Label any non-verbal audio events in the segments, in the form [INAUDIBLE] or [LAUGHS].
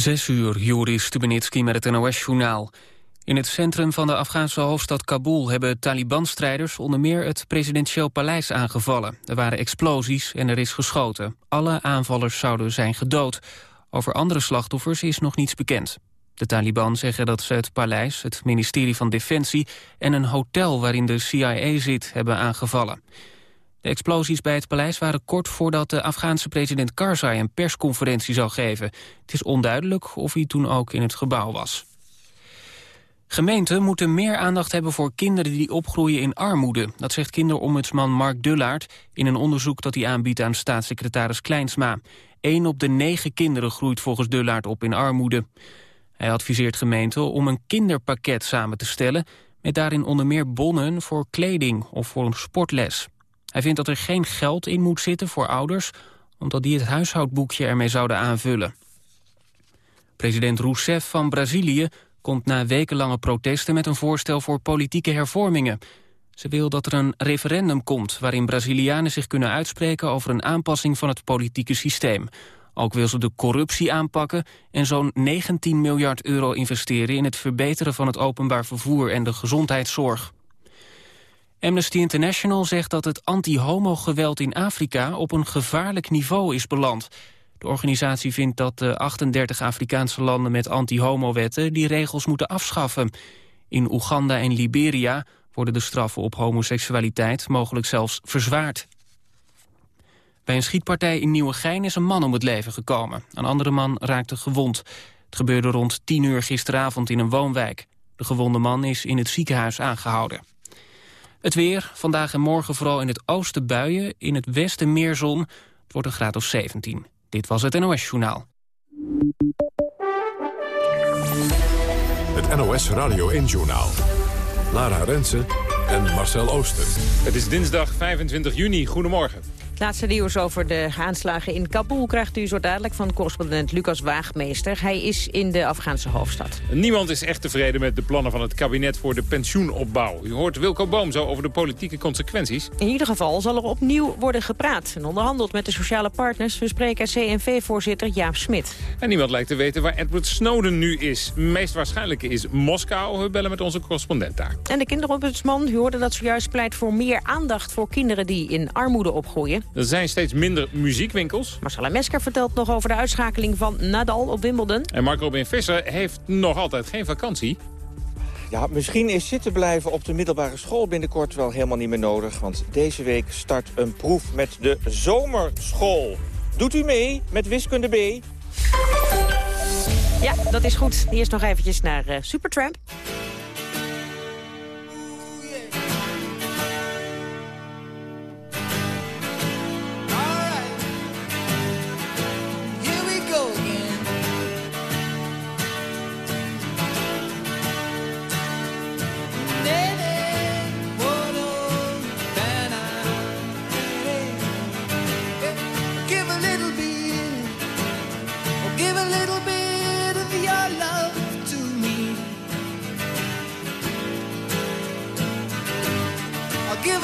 Zes uur, Joris Stubenitski met het NOS-journaal. In het centrum van de Afghaanse hoofdstad Kabul hebben Taliban-strijders onder meer het presidentieel paleis aangevallen. Er waren explosies en er is geschoten. Alle aanvallers zouden zijn gedood. Over andere slachtoffers is nog niets bekend. De Taliban zeggen dat ze het paleis, het ministerie van Defensie en een hotel waarin de CIA zit hebben aangevallen. De explosies bij het paleis waren kort voordat de Afghaanse president Karzai een persconferentie zou geven. Het is onduidelijk of hij toen ook in het gebouw was. Gemeenten moeten meer aandacht hebben voor kinderen die opgroeien in armoede. Dat zegt kinderombudsman Mark Dullaert in een onderzoek dat hij aanbiedt aan staatssecretaris Kleinsma. Eén op de negen kinderen groeit volgens Dullaert op in armoede. Hij adviseert gemeenten om een kinderpakket samen te stellen... met daarin onder meer bonnen voor kleding of voor een sportles. Hij vindt dat er geen geld in moet zitten voor ouders... omdat die het huishoudboekje ermee zouden aanvullen. President Rousseff van Brazilië komt na wekenlange protesten... met een voorstel voor politieke hervormingen. Ze wil dat er een referendum komt... waarin Brazilianen zich kunnen uitspreken over een aanpassing van het politieke systeem. Ook wil ze de corruptie aanpakken en zo'n 19 miljard euro investeren... in het verbeteren van het openbaar vervoer en de gezondheidszorg. Amnesty International zegt dat het anti-homo-geweld in Afrika op een gevaarlijk niveau is beland. De organisatie vindt dat de 38 Afrikaanse landen met anti-homo-wetten die regels moeten afschaffen. In Oeganda en Liberia worden de straffen op homoseksualiteit mogelijk zelfs verzwaard. Bij een schietpartij in Nieuwegein is een man om het leven gekomen. Een andere man raakte gewond. Het gebeurde rond 10 uur gisteravond in een woonwijk. De gewonde man is in het ziekenhuis aangehouden. Het weer, vandaag en morgen vooral in het oosten buien, in het westen meer zon. Het wordt een graad of 17. Dit was het NOS Journaal. Het NOS Radio 1 Journaal. Lara Rensen en Marcel Ooster. Het is dinsdag 25 juni. Goedemorgen. Laatste nieuws over de aanslagen in Kabul krijgt u zo dadelijk van correspondent Lucas Waagmeester. Hij is in de Afghaanse hoofdstad. Niemand is echt tevreden met de plannen van het kabinet voor de pensioenopbouw. U hoort Wilco Boom zo over de politieke consequenties. In ieder geval zal er opnieuw worden gepraat en onderhandeld met de sociale partners. We spreken CNV-voorzitter Jaap Smit. En niemand lijkt te weten waar Edward Snowden nu is. Meest waarschijnlijke is Moskou. We bellen met onze correspondent daar. En de kinderombudsman, u hoorde dat zojuist pleit voor meer aandacht voor kinderen die in armoede opgroeien. Er zijn steeds minder muziekwinkels. Marcella Mesker vertelt nog over de uitschakeling van Nadal op Wimbledon. En Marco Robin Visser heeft nog altijd geen vakantie. Ja, misschien is zitten blijven op de middelbare school binnenkort wel helemaal niet meer nodig. Want deze week start een proef met de zomerschool. Doet u mee met wiskunde B? Ja, dat is goed. Eerst nog eventjes naar uh, Supertramp.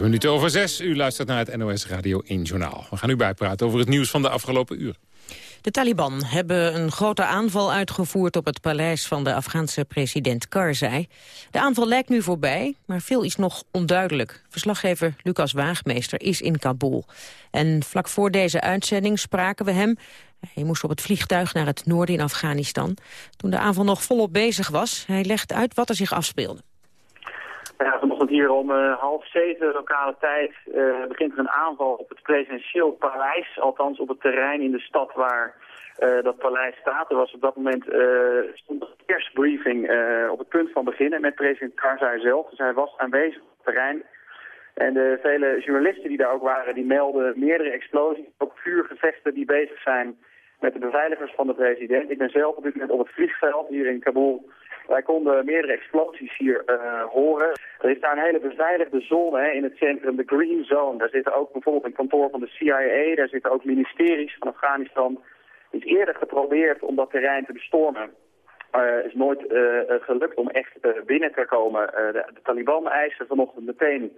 Minuten over zes. U luistert naar het NOS Radio 1 Journaal. We gaan u bijpraten over het nieuws van de afgelopen uur. De Taliban hebben een grote aanval uitgevoerd op het paleis van de Afghaanse president Karzai. De aanval lijkt nu voorbij, maar veel is nog onduidelijk. Verslaggever Lucas Waagmeester is in Kabul. En vlak voor deze uitzending spraken we hem. Hij moest op het vliegtuig naar het noorden in Afghanistan. Toen de aanval nog volop bezig was, hij legt uit wat er zich afspeelde. Ja, vanochtend hier om uh, half zeven lokale tijd uh, begint er een aanval op het presidentieel paleis. Althans op het terrein in de stad waar uh, dat paleis staat. Er was op dat moment stond een persbriefing op het punt van beginnen met president Karzai zelf. Dus hij was aanwezig op het terrein. En de vele journalisten die daar ook waren, die melden meerdere explosies. Ook vuurgevechten die bezig zijn met de beveiligers van de president. Ik ben zelf op dit moment op het vliegveld hier in Kabul wij konden meerdere explosies hier uh, horen. Er is daar een hele beveiligde zone hè, in het centrum, de Green Zone. Daar zitten ook bijvoorbeeld een kantoor van de CIA, daar zitten ook ministeries van Afghanistan. Is eerder geprobeerd om dat terrein te bestormen. Uh, is nooit uh, gelukt om echt binnen te komen. De, de, Taliban eisen vanochtend meteen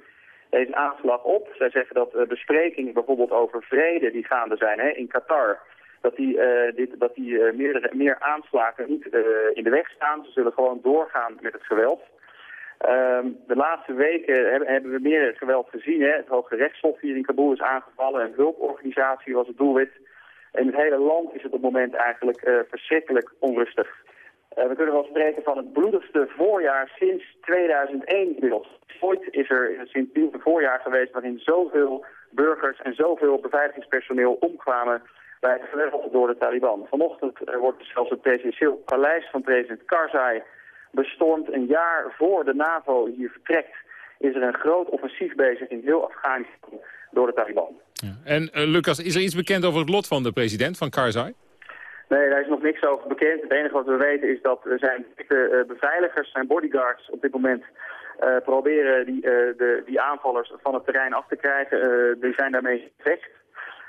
deze aanslag op. Zij zeggen dat besprekingen bijvoorbeeld over vrede die gaande zijn hè, in Qatar dat die, uh, dit, die uh, meerdere, meer aanslagen niet uh, in de weg staan. Ze zullen gewoon doorgaan met het geweld. Um, de laatste weken hebben, we meer geweld gezien. Hè. Het Hoge Rechtshof hier in Kabul is aangevallen. Een hulporganisatie was het doelwit. In het hele land is het op het moment eigenlijk verschrikkelijk onrustig. we kunnen wel spreken van het bloedigste voorjaar sinds 2001 inmiddels. Ooit is er sinds een voorjaar geweest waarin zoveel burgers en zoveel beveiligingspersoneel omkwamen bij door de Taliban. Vanochtend wordt zelfs het presidentieel paleis van president Karzai bestormd. Een jaar voor de NAVO hier vertrekt is er een groot offensief bezig in heel Afghanistan door de Taliban. Ja. En uh, Lucas, is er iets bekend over het lot van de president van Karzai? Nee, daar is nog niks over bekend. Het enige wat we weten is dat zijn uh, beveiligers, zijn bodyguards op dit moment uh, proberen die, uh, de, die aanvallers van het terrein af te krijgen. Die zijn daarmee gevecht.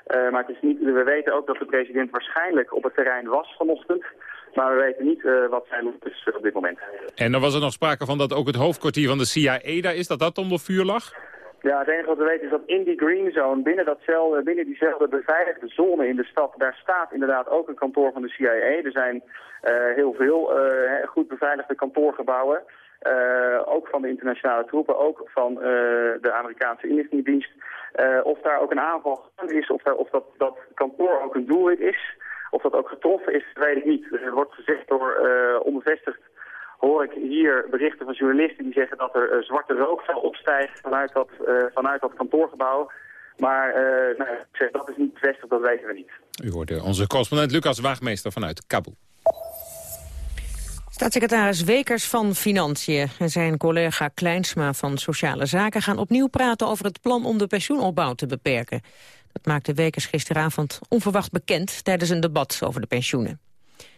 Uh, maar het is niet, we weten ook dat de president waarschijnlijk op het terrein was vanochtend. Maar we weten niet uh, wat zijn lot is op dit moment. En dan was er nog sprake van dat ook het hoofdkwartier van de CIA daar is, dat dat onder vuur lag? Ja, het enige wat we weten is dat in die green zone, binnen, datzelfde, binnen diezelfde beveiligde zone in de stad, daar staat inderdaad ook een kantoor van de CIA. Er zijn uh, heel veel goed beveiligde kantoorgebouwen. Uh, ook van de internationale troepen, ook van uh, de Amerikaanse inlichtingendienst. Uh, of daar ook een aanval is, of, of dat, dat kantoor ook een doelwit is, of dat ook getroffen is, weet ik niet. Er wordt gezegd door onbevestigd, hoor ik hier berichten van journalisten die zeggen dat er zwarte rook zal opstijgen vanuit dat, vanuit dat kantoorgebouw. Maar nou, dat is niet bevestigd, dat weten we niet. U hoorde onze correspondent Lucas Waagmeester vanuit Kabul. Staatssecretaris Wekers van Financiën en zijn collega Kleinsma van Sociale Zaken gaan opnieuw praten over het plan om de pensioenopbouw te beperken. Dat maakte Wekers gisteravond onverwacht bekend tijdens een debat over de pensioenen.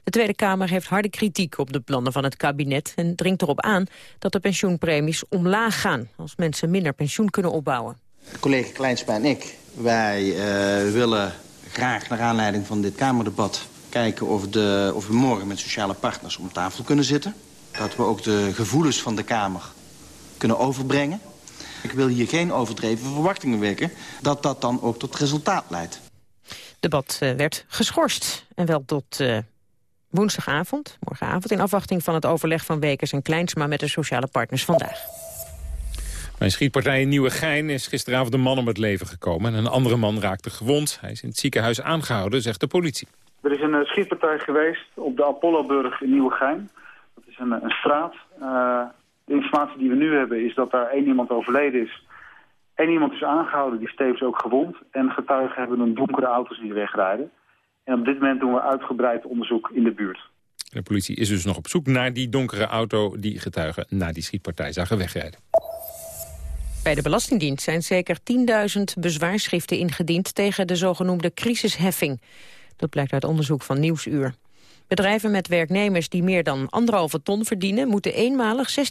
De Tweede Kamer heeft harde kritiek op de plannen van het kabinet en dringt erop aan dat de pensioenpremies omlaag gaan als mensen minder pensioen kunnen opbouwen. Collega Kleinsma en ik, wij uh, willen graag naar aanleiding van dit Kamerdebat kijken of, de, of we morgen met sociale partners om tafel kunnen zitten. Dat we ook de gevoelens van de Kamer kunnen overbrengen. Ik wil hier geen overdreven verwachtingen wekken dat dat dan ook tot resultaat leidt. debat uh, werd geschorst en wel tot uh, woensdagavond, morgenavond... in afwachting van het overleg van Wekers en Kleinsma met de sociale partners vandaag. Bij een schietpartij in Nieuwegein is gisteravond een man om het leven gekomen... en een andere man raakte gewond. Hij is in het ziekenhuis aangehouden, zegt de politie. Er is een uh, schietpartij geweest op de Apolloburg in Nieuwegein. Dat is een, een straat. Uh, de informatie die we nu hebben is dat daar één iemand overleden is. Eén iemand is aangehouden, die stevens ook gewond. En getuigen hebben een donkere auto's die wegrijden. En op dit moment doen we uitgebreid onderzoek in de buurt. De politie is dus nog op zoek naar die donkere auto... die getuigen na die schietpartij zagen wegrijden. Bij de Belastingdienst zijn zeker 10.000 bezwaarschriften ingediend... tegen de zogenoemde crisisheffing. Dat blijkt uit onderzoek van Nieuwsuur. Bedrijven met werknemers die meer dan anderhalve ton verdienen... moeten eenmalig 16%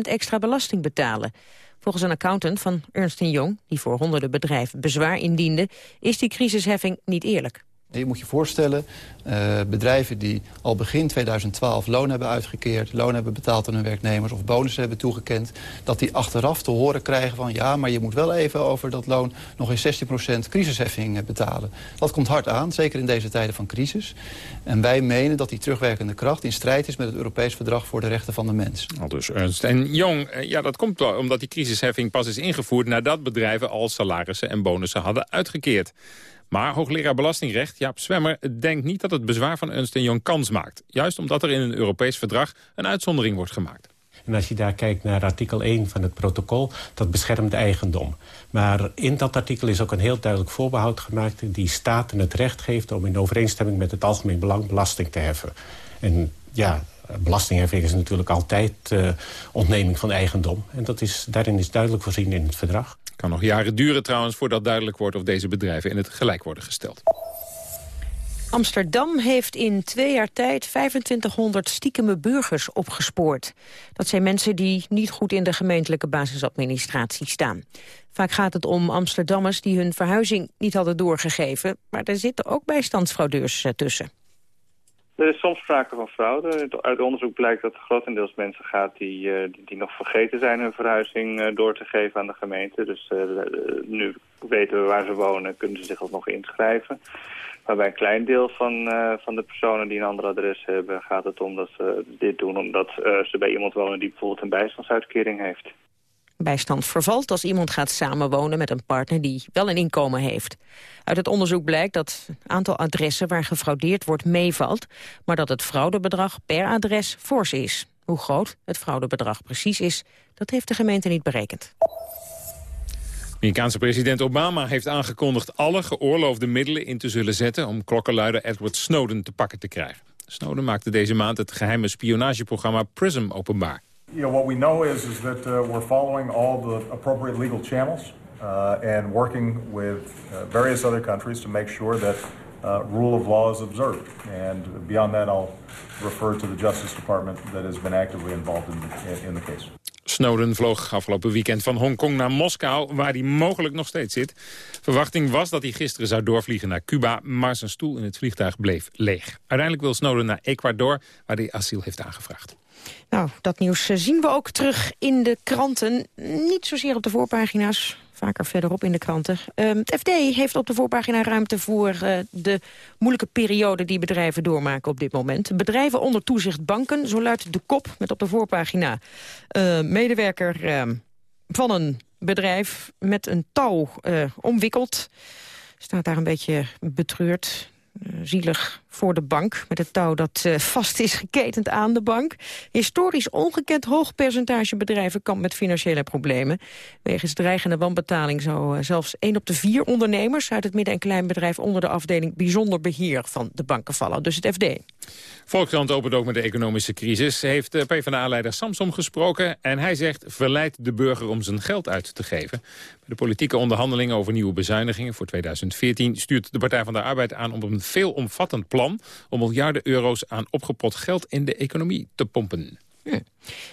extra belasting betalen. Volgens een accountant van Ernst Young, die voor honderden bedrijven bezwaar indiende... is die crisisheffing niet eerlijk. Je moet je voorstellen, uh, bedrijven die al begin 2012 loon hebben uitgekeerd... loon hebben betaald aan hun werknemers of bonussen hebben toegekend... dat die achteraf te horen krijgen van... ja, maar je moet wel even over dat loon nog eens 16% crisisheffing eh, betalen. Dat komt hard aan, zeker in deze tijden van crisis. En wij menen dat die terugwerkende kracht in strijd is... met het Europees Verdrag voor de Rechten van de Mens. Al dus Ernst en Jong, eh, ja, dat komt wel omdat die crisisheffing pas is ingevoerd... nadat bedrijven al salarissen en bonussen hadden uitgekeerd. Maar hoogleraar Belastingrecht Jaap Zwemmer denkt niet dat het bezwaar van Ernst Young kans maakt. Juist omdat er in een Europees verdrag een uitzondering wordt gemaakt. En als je daar kijkt naar artikel 1 van het protocol, dat beschermt eigendom. Maar in dat artikel is ook een heel duidelijk voorbehoud gemaakt... die staten het recht geeft om in overeenstemming met het algemeen belang belasting te heffen. En ja, belastingheffing is natuurlijk altijd uh, ontneming van eigendom. En dat is, daarin is duidelijk voorzien in het verdrag kan nog jaren duren trouwens voordat duidelijk wordt of deze bedrijven in het gelijk worden gesteld. Amsterdam heeft in twee jaar tijd 2500 stiekeme burgers opgespoord. Dat zijn mensen die niet goed in de gemeentelijke basisadministratie staan. Vaak gaat het om Amsterdammers die hun verhuizing niet hadden doorgegeven... maar er zitten ook bijstandsfraudeurs eh, tussen. Er is soms sprake van fraude. Uit onderzoek blijkt dat er grotendeels mensen gaat die, eh, die, die, nog vergeten zijn hun verhuizing uh, door te geven aan de gemeente. Dus uh, nu weten we waar ze wonen, kunnen ze zich alsnog inschrijven. Maar bij een klein deel van, van de personen die een ander adres hebben, gaat het om dat ze dit doen omdat ze bij iemand wonen die bijvoorbeeld een bijstandsuitkering heeft bijstand vervalt als iemand gaat samenwonen met een partner die wel een inkomen heeft. Uit het onderzoek blijkt dat het aantal adressen waar gefraudeerd wordt meevalt, maar dat het fraudebedrag per adres fors is. Hoe groot het fraudebedrag precies is, dat heeft de gemeente niet berekend. Amerikaanse president Obama heeft aangekondigd alle geoorloofde middelen in te zullen zetten om klokkenluider Edward Snowden te pakken te krijgen. Snowden maakte deze maand het geheime spionageprogramma PRISM openbaar. You know, what we know is, is that uh, we're following all the appropriate legal channels uh, and working with uh, various other countries to make sure that uh, rule of law is observed. And beyond that, I'll refer to the Justice Department that has been actively involved in the, in the case. Snowden vloog afgelopen weekend van Hongkong naar Moskou... waar hij mogelijk nog steeds zit. Verwachting was dat hij gisteren zou doorvliegen naar Cuba... maar zijn stoel in het vliegtuig bleef leeg. Uiteindelijk wil Snowden naar Ecuador... waar hij asiel heeft aangevraagd. Nou, dat nieuws eh, zien we ook terug in de kranten. Niet zozeer op de voorpagina's, vaker verderop in de kranten. Ehm, het FD heeft op de voorpagina ruimte voor uh, de moeilijke periode die bedrijven doormaken op dit moment. Bedrijven onder toezicht banken, zo luidt de kop met op de voorpagina. Uh, medewerker ehm, van een bedrijf met een touw omwikkeld. Staat daar een beetje betreurd. zielig voor de bank... met het touw dat uh, vast is geketend aan de bank. Historisch ongekend hoog percentage bedrijven kampt met financiële problemen. Wegens dreigende wanbetaling zou uh, zelfs 1 op de vier ondernemers... uit het midden- en kleinbedrijf onder de afdeling bijzonder beheer van de banken vallen. Dus het FD. Volkskrant opent ook met de economische crisis. Heeft de PvdA-leider Samsom gesproken en hij zegt... verleidt de burger om zijn geld uit te geven. Bij de politieke onderhandelingen over nieuwe bezuinigingen voor 2014... stuurt de Partij van de Arbeid aan om een veelomvattend plan om miljarden euro's aan opgepot geld in de economie te pompen. Hm.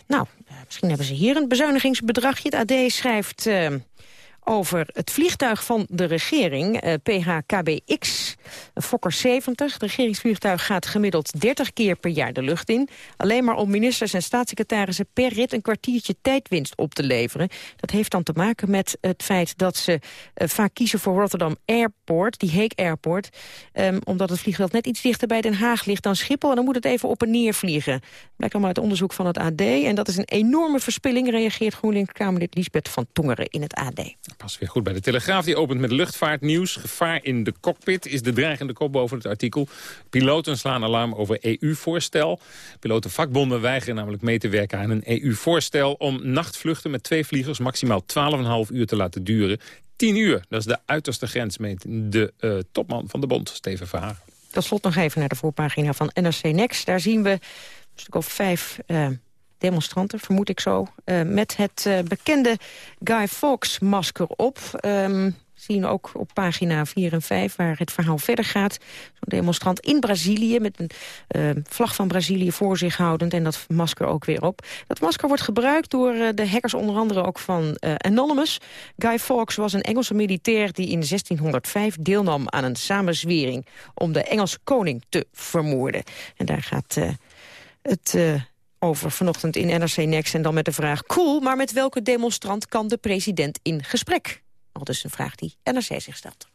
Nou, eh, misschien hebben ze hier een bezuinigingsbedragje. Het AD schrijft... Uh, over het vliegtuig van de regering, uh, eh, PHKBX, Fokker 70. Het regeringsvliegtuig gaat gemiddeld 30 keer per jaar de lucht in. Alleen maar om ministers en staatssecretarissen per rit een kwartiertje tijdwinst op te leveren. Dat heeft dan te maken met het feit dat ze uh, vaak kiezen voor Rotterdam Airport, die Heek Airport. Um, omdat het vliegveld net iets dichter bij Den Haag ligt dan Schiphol. En dan moet het even op en neer vliegen. Blijkt allemaal uit onderzoek van het AD. En dat is een enorme verspilling, reageert GroenLinks-Kamerlid Liesbeth van Tongeren in het AD. Pas weer goed bij de Telegraaf. Die opent met luchtvaartnieuws. Gevaar in de cockpit is de dreigende kop boven het artikel. Piloten slaan alarm over EU-voorstel. Pilotenvakbonden weigeren namelijk mee te werken aan een EU-voorstel... om nachtvluchten met twee vliegers maximaal 12,5 uur te laten duren. 10 uur, dat is de uiterste grens, meent de uh, topman van de bond, Steven Verhagen. Tot slot nog even naar de voorpagina van NRC Next. Daar zien we een stuk of vijf... Uh demonstranten, vermoed ik zo... Uh, met het bekende Guy Fawkes-masker op. Um, zien ook op pagina 4 en 5 waar het verhaal verder gaat. Zo'n demonstrant in Brazilië met een uh, vlag van Brazilië voor zich houdend... en dat masker ook weer op. Dat masker wordt gebruikt door uh, de hackers onder andere ook van uh, Anonymous. Guy Fawkes was een Engelse militair die in 1605 deelnam aan een samenzwering... om de Engelse koning te vermoorden. En daar gaat het over vanochtend in NRC Next. En dan met de vraag, cool, maar met welke demonstrant kan de president in gesprek? Al dus een vraag die NRC zich stelt.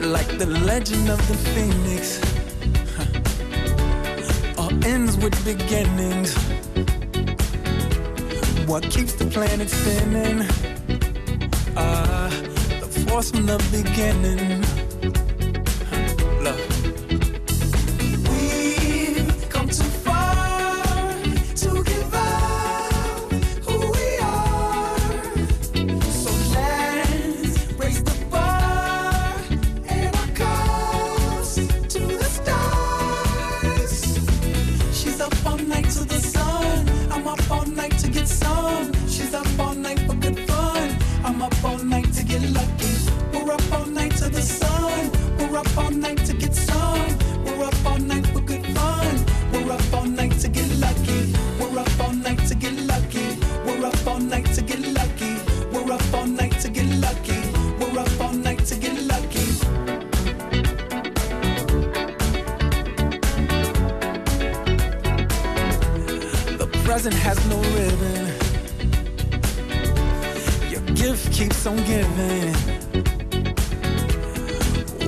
Like the legend of the phoenix huh. All ends with beginnings what keeps the planet spinning. Uh, force from the beginning. Love. We're up all night to get lucky. We're up all night to get lucky. We're up all night to get lucky. We're up all night to get lucky. We're up all night to get lucky. The present has no ribbon. Your gift keeps on giving.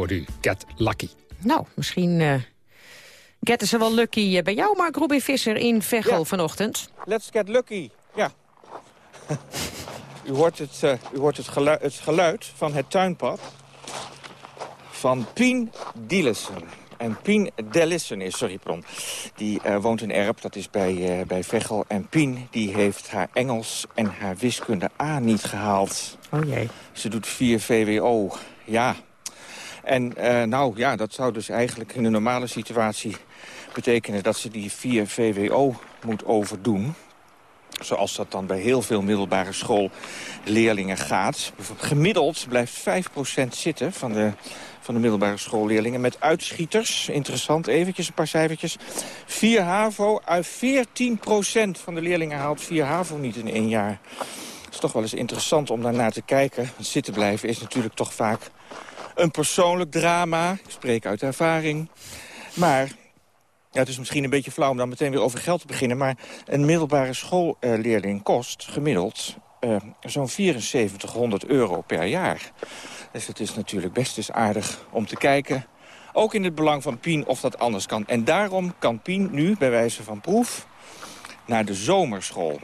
Hoorde u Get Lucky. Nou, misschien uh, getten ze wel lucky uh, bij jou, Mark Robin Visser in Veghel vanochtend. Let's get lucky, ja. u hoort, het, uh, u hoort het, geluid, het geluid van het tuinpad van Pien Dielissen. En Pien Dellissen is, sorry, pardon, die uh, woont in Erp, dat is bij, uh, bij Veghel. En Pien die heeft haar Engels en haar wiskunde A niet gehaald. Oh jee. Ze doet 4 VWO, ja. En uh, nou ja, dat zou dus eigenlijk in de normale situatie betekenen... dat ze die 4 VWO moet overdoen zoals dat dan bij heel veel middelbare schoolleerlingen gaat. Gemiddeld blijft 5% zitten van de, van de middelbare schoolleerlingen... met uitschieters, interessant eventjes, een paar cijfertjes. 4 HAVO, uit 14% van de leerlingen haalt 4 HAVO niet in één jaar. Het is toch wel eens interessant om daarnaar te kijken. Want zitten blijven is natuurlijk toch vaak een persoonlijk drama. Ik spreek uit ervaring. Maar ja, het is misschien een beetje flauw om dan meteen weer over geld te beginnen... maar een middelbare schoolleerling kost gemiddeld uh, zo'n 7400 euro per jaar. Dus het is natuurlijk best eens aardig om te kijken... ook in het belang van Pien of dat anders kan. En daarom kan Pien nu, bij wijze van proef, naar de zomerschool.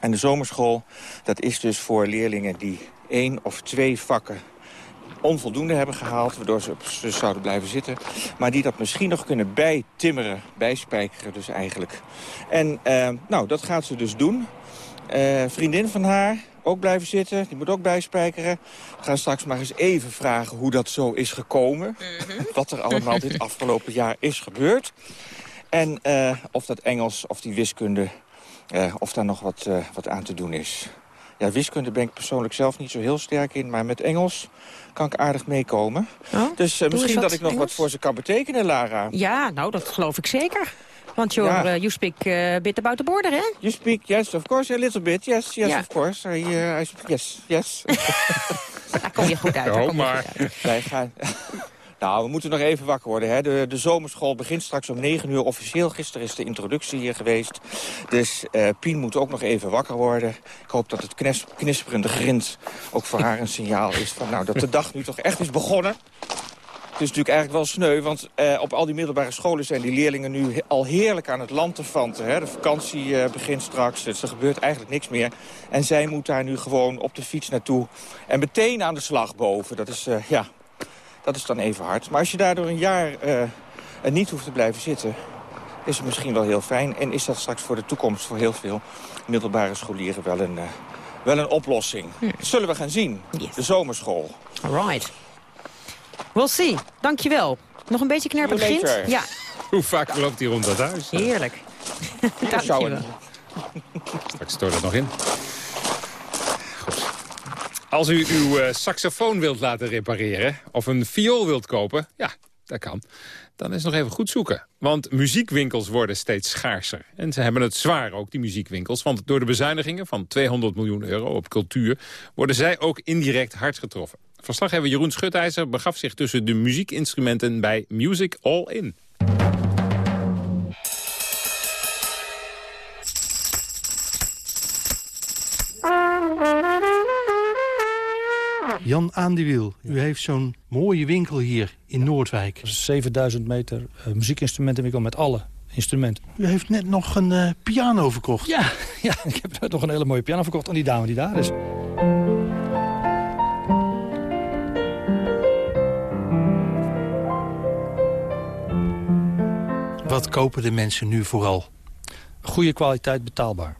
En de zomerschool, dat is dus voor leerlingen die één of twee vakken onvoldoende hebben gehaald... waardoor ze dus zouden blijven zitten. Maar die dat misschien nog kunnen bijtimmeren, bijspijkeren dus eigenlijk. En uh, nou, dat gaat ze dus doen. Uh, vriendin van haar, ook blijven zitten. Die moet ook bijspijkeren. We gaan straks maar eens even vragen hoe dat zo is gekomen. -hmm. [LAUGHS] Wat er allemaal dit afgelopen jaar is gebeurd. En uh, of dat Engels of die wiskunde, of daar nog wat, wat aan te doen is. Ja, wiskunde ben ik persoonlijk zelf niet zo heel sterk in. Maar met Engels kan ik aardig meekomen. Oh, dus uh, misschien dat ik nog Engels? wat voor ze kan betekenen, Lara. Ja, nou, dat geloof ik zeker. Want you're, ja. uh, you speak uh, bit about the border, hè? You speak, yes, of course, a little bit. Yes, yes, ja. of course. I, uh, I, yes, yes. [LAUGHS] Daar kom je goed uit. Oh, maar. Wij gaan... Nou, we moeten nog even wakker worden. Hè. De, de zomerschool begint straks om 9 uur officieel. Gisteren is de introductie hier geweest. Dus uh, Pien moet ook nog even wakker worden. Ik hoop dat het knis, knisperende grind ook voor haar een signaal is... Van, nou, dat de dag nu toch echt is begonnen. Het is natuurlijk eigenlijk wel sneu, want uh, op al die middelbare scholen zijn die leerlingen nu al heerlijk aan het land te vanten. De vakantie uh, begint straks, dus er gebeurt eigenlijk niks meer. En zij moet daar nu gewoon op de fiets naartoe en meteen aan de slag boven. Dat is, ja, dat is dan even hard. Maar als je daardoor een jaar uh, niet hoeft te blijven zitten... is het misschien wel heel fijn. En is dat straks voor de toekomst voor heel veel middelbare scholieren wel een, uh, wel een oplossing. Hm. Dat zullen we gaan zien. Yes. De zomerschool. Right. We'll see. Dankjewel. Nog een beetje knerpen begint? Ja. [LAUGHS] Hoe vaak loopt hij rond dat huis? Heerlijk. [LAUGHS] Dankjewel. Straks stoor dat nog in. Als u uw uh, saxofoon wilt laten repareren of een viool wilt kopen, ja, dat kan. Dan is nog even goed zoeken. Want muziekwinkels worden steeds schaarser. En ze hebben het zwaar ook, die muziekwinkels. Want door de bezuinigingen van 200 miljoen euro op cultuur... worden zij ook indirect hard getroffen. Verslaggever Jeroen Schutijzer begaf zich tussen de muziekinstrumenten bij Music All In. Jan aan de wiel, u heeft zo'n mooie winkel hier in Noordwijk. 7000 meter uh, muziekinstrumentenwinkel met alle instrumenten. U heeft net nog een uh, piano verkocht. Ja, [LAUGHS] ja, ik heb nog een hele mooie piano verkocht aan die dame die daar is. Wat kopen de mensen nu vooral? Goede kwaliteit betaalbaar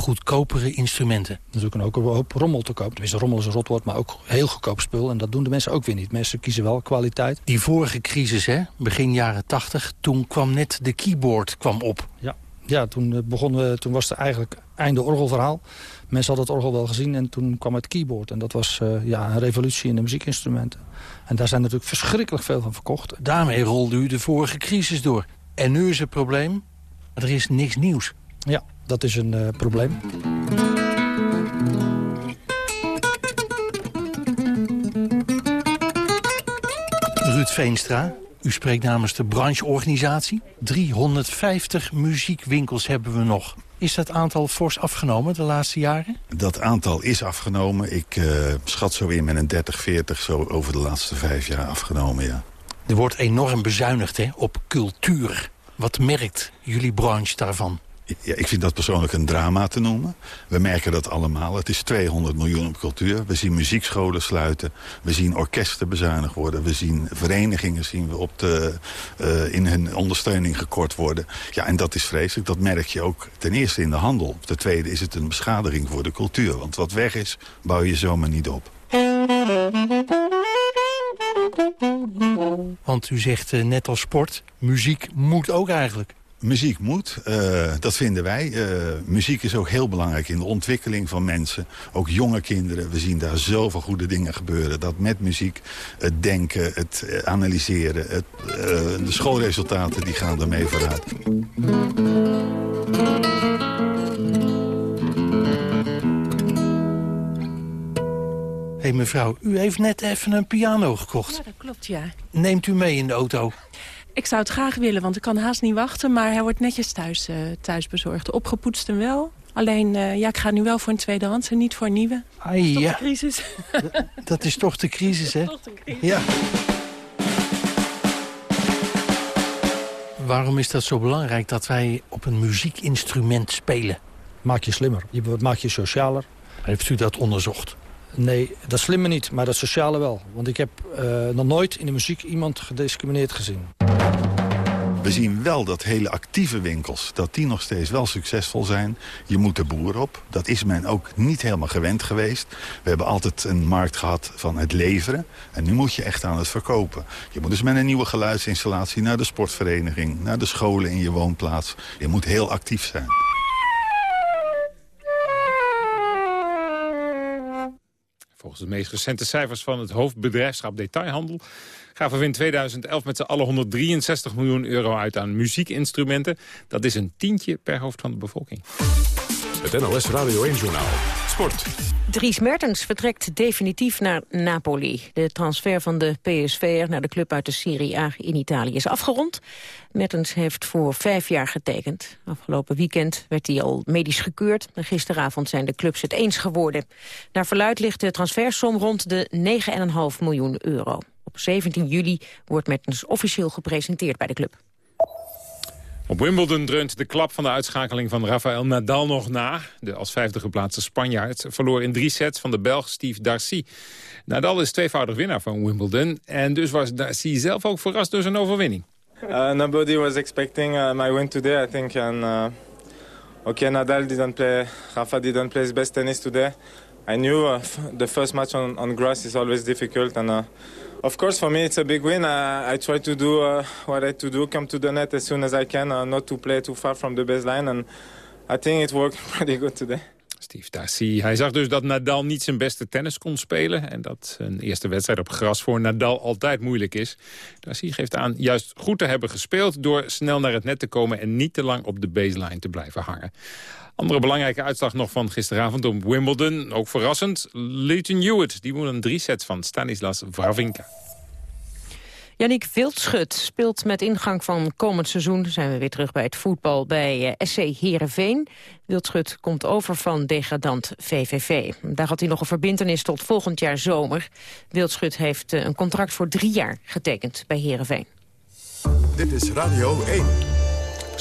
goedkopere instrumenten. Natuurlijk ook een hoop rommel te kopen. Tenminste, rommel is een rotwoord, maar ook heel goedkoop spul. En dat doen de mensen ook weer niet. Mensen kiezen wel kwaliteit. Die vorige crisis, hè, begin jaren tachtig, toen kwam net de keyboard kwam op. Ja, ja toen, eh, begonnen we, toen was het eigenlijk einde orgelverhaal. Mensen hadden het orgel wel gezien en toen kwam het keyboard. En dat was uh, ja, een revolutie in de muziekinstrumenten. En daar zijn natuurlijk verschrikkelijk veel van verkocht. Daarmee rolde u de vorige crisis door. En nu is het probleem, er is niks nieuws. Ja, dat is een uh, probleem. Ruud Veenstra, u spreekt namens de brancheorganisatie. 350 muziekwinkels hebben we nog. Is dat aantal fors afgenomen de laatste jaren? Dat aantal is afgenomen. Ik uh, schat zo in met een 30, 40 zo over de laatste vijf jaar afgenomen, ja. Er wordt enorm bezuinigd hè, op cultuur. Wat merkt jullie branche daarvan? Ja, ik vind dat persoonlijk een drama te noemen. We merken dat allemaal. Het is 200 miljoen op cultuur. We zien muziekscholen sluiten. We zien orkesten bezuinigd worden. We zien verenigingen zien we op de, uh, in hun ondersteuning gekort worden. Ja, en dat is vreselijk. Dat merk je ook ten eerste in de handel. Ten tweede is het een beschadiging voor de cultuur. Want wat weg is, bouw je zomaar niet op. Want u zegt uh, net als sport, muziek moet ook eigenlijk. Muziek moet, uh, dat vinden wij. Uh, muziek is ook heel belangrijk in de ontwikkeling van mensen. Ook jonge kinderen. We zien daar zoveel goede dingen gebeuren. Dat met muziek het denken, het analyseren... Het, uh, de schoolresultaten die gaan ermee vooruit. Hé hey mevrouw, u heeft net even een piano gekocht. Ja, dat klopt, ja. Neemt u mee in de auto? Ik zou het graag willen, want ik kan haast niet wachten. Maar hij wordt netjes thuis, uh, thuis bezorgd. Opgepoetst en wel. Alleen, uh, ja, ik ga nu wel voor een tweedehands en niet voor een nieuwe. Ai, dat is ja. de crisis. [LAUGHS] Dat is toch de crisis, [LAUGHS] hè? Toch de crisis. Ja. Waarom is dat zo belangrijk dat wij op een muziekinstrument spelen? Maak je slimmer. Je maakt je socialer. Heeft u dat onderzocht? Nee, dat slimme niet, maar dat sociale wel. Want ik heb uh, nog nooit in de muziek iemand gediscrimineerd gezien. We zien wel dat hele actieve winkels, dat die nog steeds wel succesvol zijn. Je moet de boer op. Dat is men ook niet helemaal gewend geweest. We hebben altijd een markt gehad van het leveren. En nu moet je echt aan het verkopen. Je moet dus met een nieuwe geluidsinstallatie naar de sportvereniging... naar de scholen in je woonplaats. Je moet heel actief zijn. Volgens de meest recente cijfers van het hoofdbedrijfschap Detailhandel... gaven we in 2011 met z'n allen 163 miljoen euro uit aan muziekinstrumenten. Dat is een tientje per hoofd van de bevolking. Het NOS Radio 1-journaal. Sport. Dries Mertens vertrekt definitief naar Napoli. De transfer van de PSV'er naar de club uit de Serie A in Italië is afgerond. Mertens heeft voor vijf jaar getekend. Afgelopen weekend werd hij al medisch gekeurd. Gisteravond zijn de clubs het eens geworden. Naar verluid ligt de transfersom rond de 9,5 miljoen euro. Op 17 juli wordt Mertens officieel gepresenteerd bij de club. Op Wimbledon dreunt de klap van de uitschakeling van Rafael Nadal nog na. De als vijfde geplaatste Spanjaard verloor in drie sets van de Belg Steve Darcy. Nadal is tweevoudig winnaar van Wimbledon. En dus was Darcy zelf ook verrast door zijn overwinning. Uh, nobody was expecting uh, my win today, I think. And uh, okay, Nadal didn't play, Rafa didn't play his best tennis today. I knew uh, [LAUGHS] the first match on, on grass is always difficult, and of course for me it's a big win. I, I try to do uh, what I to do, come to the net as soon as I can, uh, not to play too far from the baseline, and I think it worked [LAUGHS] pretty good today. Steve. Hij zag dus dat Nadal niet zijn beste tennis kon spelen... en dat een eerste wedstrijd op gras voor Nadal altijd moeilijk is. Darcy geeft aan juist goed te hebben gespeeld... door snel naar het net te komen en niet te lang op de baseline te blijven hangen. Andere belangrijke uitslag nog van gisteravond op Wimbledon. Ook verrassend, Leighton Hewitt. Die won een drie sets van Stanislas Wawrinka. Yannick Wildschut speelt met ingang van komend seizoen... zijn we weer terug bij het voetbal bij SC Heerenveen. Wildschut komt over van degradant VVV. Daar had hij nog een verbintenis tot volgend jaar zomer. Wildschut heeft een contract voor drie jaar getekend bij Heerenveen. Dit is Radio 1.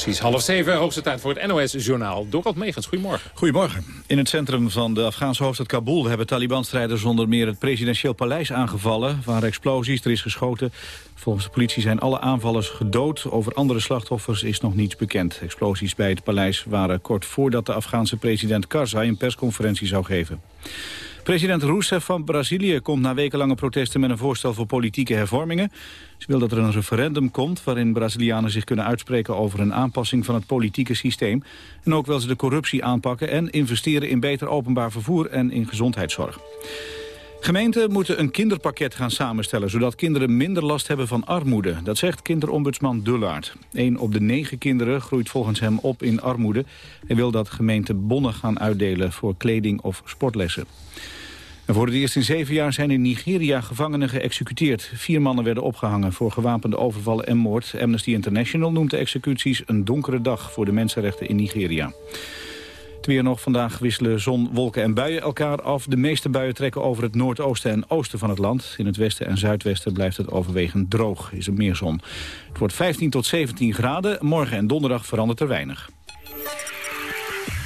Precies half zeven, hoogste tijd voor het NOS-journaal. Dorot Megens, goedemorgen. Goedemorgen. In het centrum van de Afghaanse hoofdstad Kabul... hebben Taliban-strijders onder meer het presidentieel paleis aangevallen. Waren explosies, er is geschoten. Volgens de politie zijn alle aanvallers gedood. Over andere slachtoffers is nog niets bekend. Explosies bij het paleis waren kort voordat de Afghaanse president Karzai... een persconferentie zou geven. President Rousseff van Brazilië komt na wekenlange protesten met een voorstel voor politieke hervormingen. Ze wil dat er een referendum komt waarin Brazilianen zich kunnen uitspreken over een aanpassing van het politieke systeem. En ook wil ze de corruptie aanpakken en investeren in beter openbaar vervoer en in gezondheidszorg. Gemeenten moeten een kinderpakket gaan samenstellen... zodat kinderen minder last hebben van armoede. Dat zegt kinderombudsman Dullaert. Een op de negen kinderen groeit volgens hem op in armoede... en wil dat gemeenten bonnen gaan uitdelen voor kleding of sportlessen. Voor het eerst in zeven jaar zijn in Nigeria gevangenen geëxecuteerd. Vier mannen werden opgehangen voor gewapende overvallen en moord. Amnesty International noemt de executies een donkere dag voor de mensenrechten in Nigeria. Het weer nog. Vandaag wisselen zon, wolken en buien elkaar af. De meeste buien trekken over het noordoosten en oosten van het land. In het westen en zuidwesten blijft het overwegend droog. Is er meer zon. Het wordt 15 tot 17 graden. Morgen en donderdag verandert er weinig.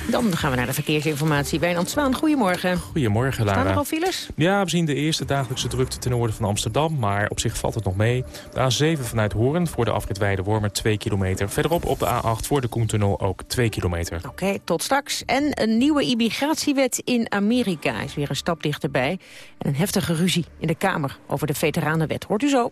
Dan gaan we naar de verkeersinformatie. Wijnand Zwaan, goedemorgen. Goedemorgen, Lara. Staan er al files? Ja, we zien de eerste dagelijkse drukte ten noorden van Amsterdam. Maar op zich valt het nog mee. De A7 vanuit Hoorn voor de afrit Weide-Wormer 2 kilometer. Verderop op de A8 voor de Koentunnel ook 2 kilometer. Oké, tot straks. En een nieuwe immigratiewet in Amerika is weer een stap dichterbij. En een heftige ruzie in de Kamer over de veteranenwet. Hoort u zo.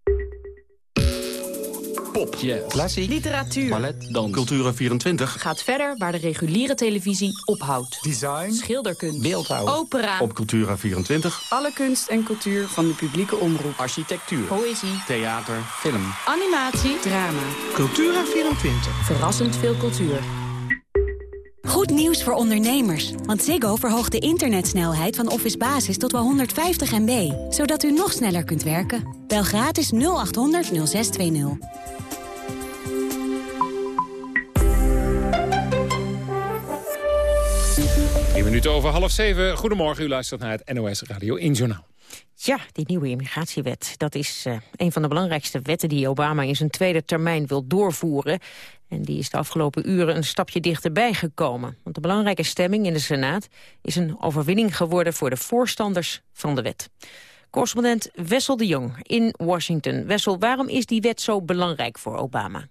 Pop, klassiek, literatuur, ballet, dans, Cultura24. Gaat verder waar de reguliere televisie ophoudt. Design, schilderkunst, beeldhouw, opera. Op Cultura24. Alle kunst en cultuur van de publieke omroep. Architectuur, poëzie, theater, film, animatie, drama. Cultura24. Verrassend veel cultuur. Goed nieuws voor ondernemers, want Ziggo verhoogt de internetsnelheid van Office Basis tot wel 150 MB, zodat u nog sneller kunt werken. Bel gratis 0800 0620. Drie minuten over half zeven. Goedemorgen, u luistert naar het NOS Radio 1 Journaal. Ja, die nieuwe immigratiewet, dat is uh, een van de belangrijkste wetten die Obama in zijn tweede termijn wil doorvoeren. En die is de afgelopen uren een stapje dichterbij gekomen. Want de belangrijke stemming in de Senaat is een overwinning geworden voor de voorstanders van de wet. Correspondent Wessel de Jong in Washington. Wessel, waarom is die wet zo belangrijk voor Obama?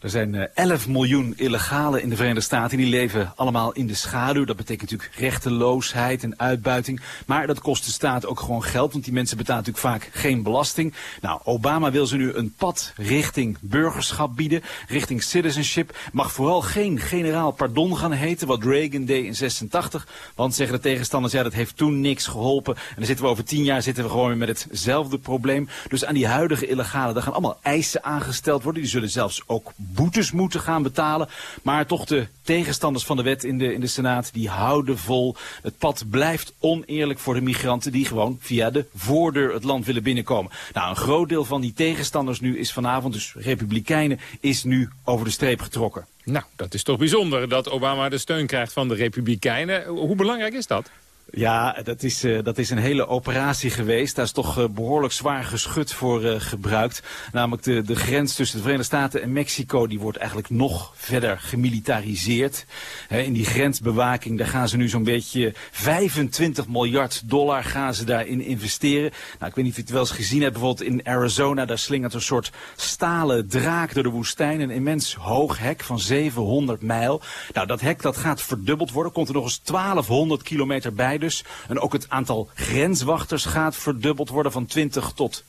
Er zijn 11 miljoen illegalen in de Verenigde Staten. Die leven allemaal in de schaduw. Dat betekent natuurlijk rechteloosheid en uitbuiting. Maar dat kost de staat ook gewoon geld. Want die mensen betalen natuurlijk vaak geen belasting. Nou, Obama wil ze nu een pad richting burgerschap bieden. Richting citizenship. Mag vooral geen generaal pardon gaan heten. Wat Reagan deed in 86. Want zeggen de tegenstanders, ja dat heeft toen niks geholpen. En dan zitten we over 10 jaar zitten we gewoon weer met hetzelfde probleem. Dus aan die huidige illegalen, daar gaan allemaal eisen aangesteld worden. Die zullen zelfs ook boetes moeten gaan betalen. Maar toch de tegenstanders van de wet in de, in de Senaat, die houden vol. Het pad blijft oneerlijk voor de migranten die gewoon via de voordeur het land willen binnenkomen. Nou, een groot deel van die tegenstanders nu is vanavond, dus republikeinen, is nu over de streep getrokken. Nou, dat is toch bijzonder dat Obama de steun krijgt van de republikeinen. Hoe belangrijk is dat? Ja, dat is, uh, dat is een hele operatie geweest. Daar is toch uh, behoorlijk zwaar geschut voor uh, gebruikt. Namelijk de, de grens tussen de Verenigde Staten en Mexico... die wordt eigenlijk nog verder gemilitariseerd. In die grensbewaking, daar gaan ze nu zo'n beetje 25 miljard dollar gaan ze daarin investeren. Nou, ik weet niet of je het wel eens gezien hebt. Bijvoorbeeld in Arizona, daar slingert een soort stalen draak door de woestijn. Een immens hoog hek van 700 mijl. Nou, dat hek dat gaat verdubbeld worden. Komt er nog eens 1200 kilometer bij dus. En ook het aantal grenswachters gaat verdubbeld worden van 20 tot 40.000.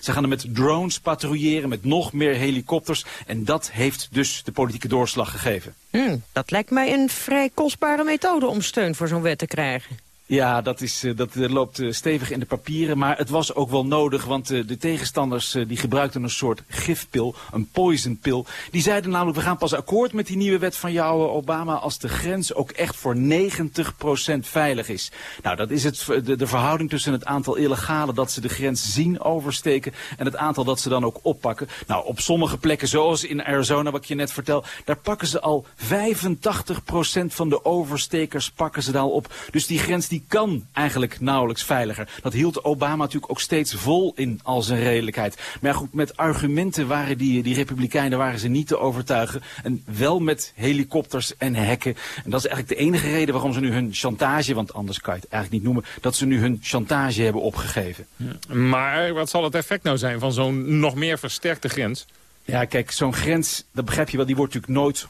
Ze gaan er met drones patrouilleren, met nog meer helikopters. En dat heeft dus de politieke doorslag gegeven. Hmm, dat lijkt mij een vrij kostbare methode om steun voor zo'n wet te krijgen. Ja, dat, is, dat loopt stevig in de papieren. Maar het was ook wel nodig, want de tegenstanders die gebruikten een soort gifpil, een poisonpil. Die zeiden namelijk, we gaan pas akkoord met die nieuwe wet van jou, Obama, als de grens ook echt voor 90% veilig is. Nou, dat is het, de, de verhouding tussen het aantal illegalen dat ze de grens zien oversteken en het aantal dat ze dan ook oppakken. Nou, op sommige plekken, zoals in Arizona, wat ik je net vertel, daar pakken ze al 85% van de overstekers pakken ze daar al op. Dus die grens die kan eigenlijk nauwelijks veiliger. Dat hield Obama natuurlijk ook steeds vol in al zijn redelijkheid. Maar goed, met argumenten waren die, die republikeinen waren ze niet te overtuigen. En wel met helikopters en hekken. En dat is eigenlijk de enige reden waarom ze nu hun chantage, want anders kan je het eigenlijk niet noemen, dat ze nu hun chantage hebben opgegeven. Maar wat zal het effect nou zijn van zo'n nog meer versterkte grens? Ja, kijk, zo'n grens, dat begrijp je wel, die wordt natuurlijk nooit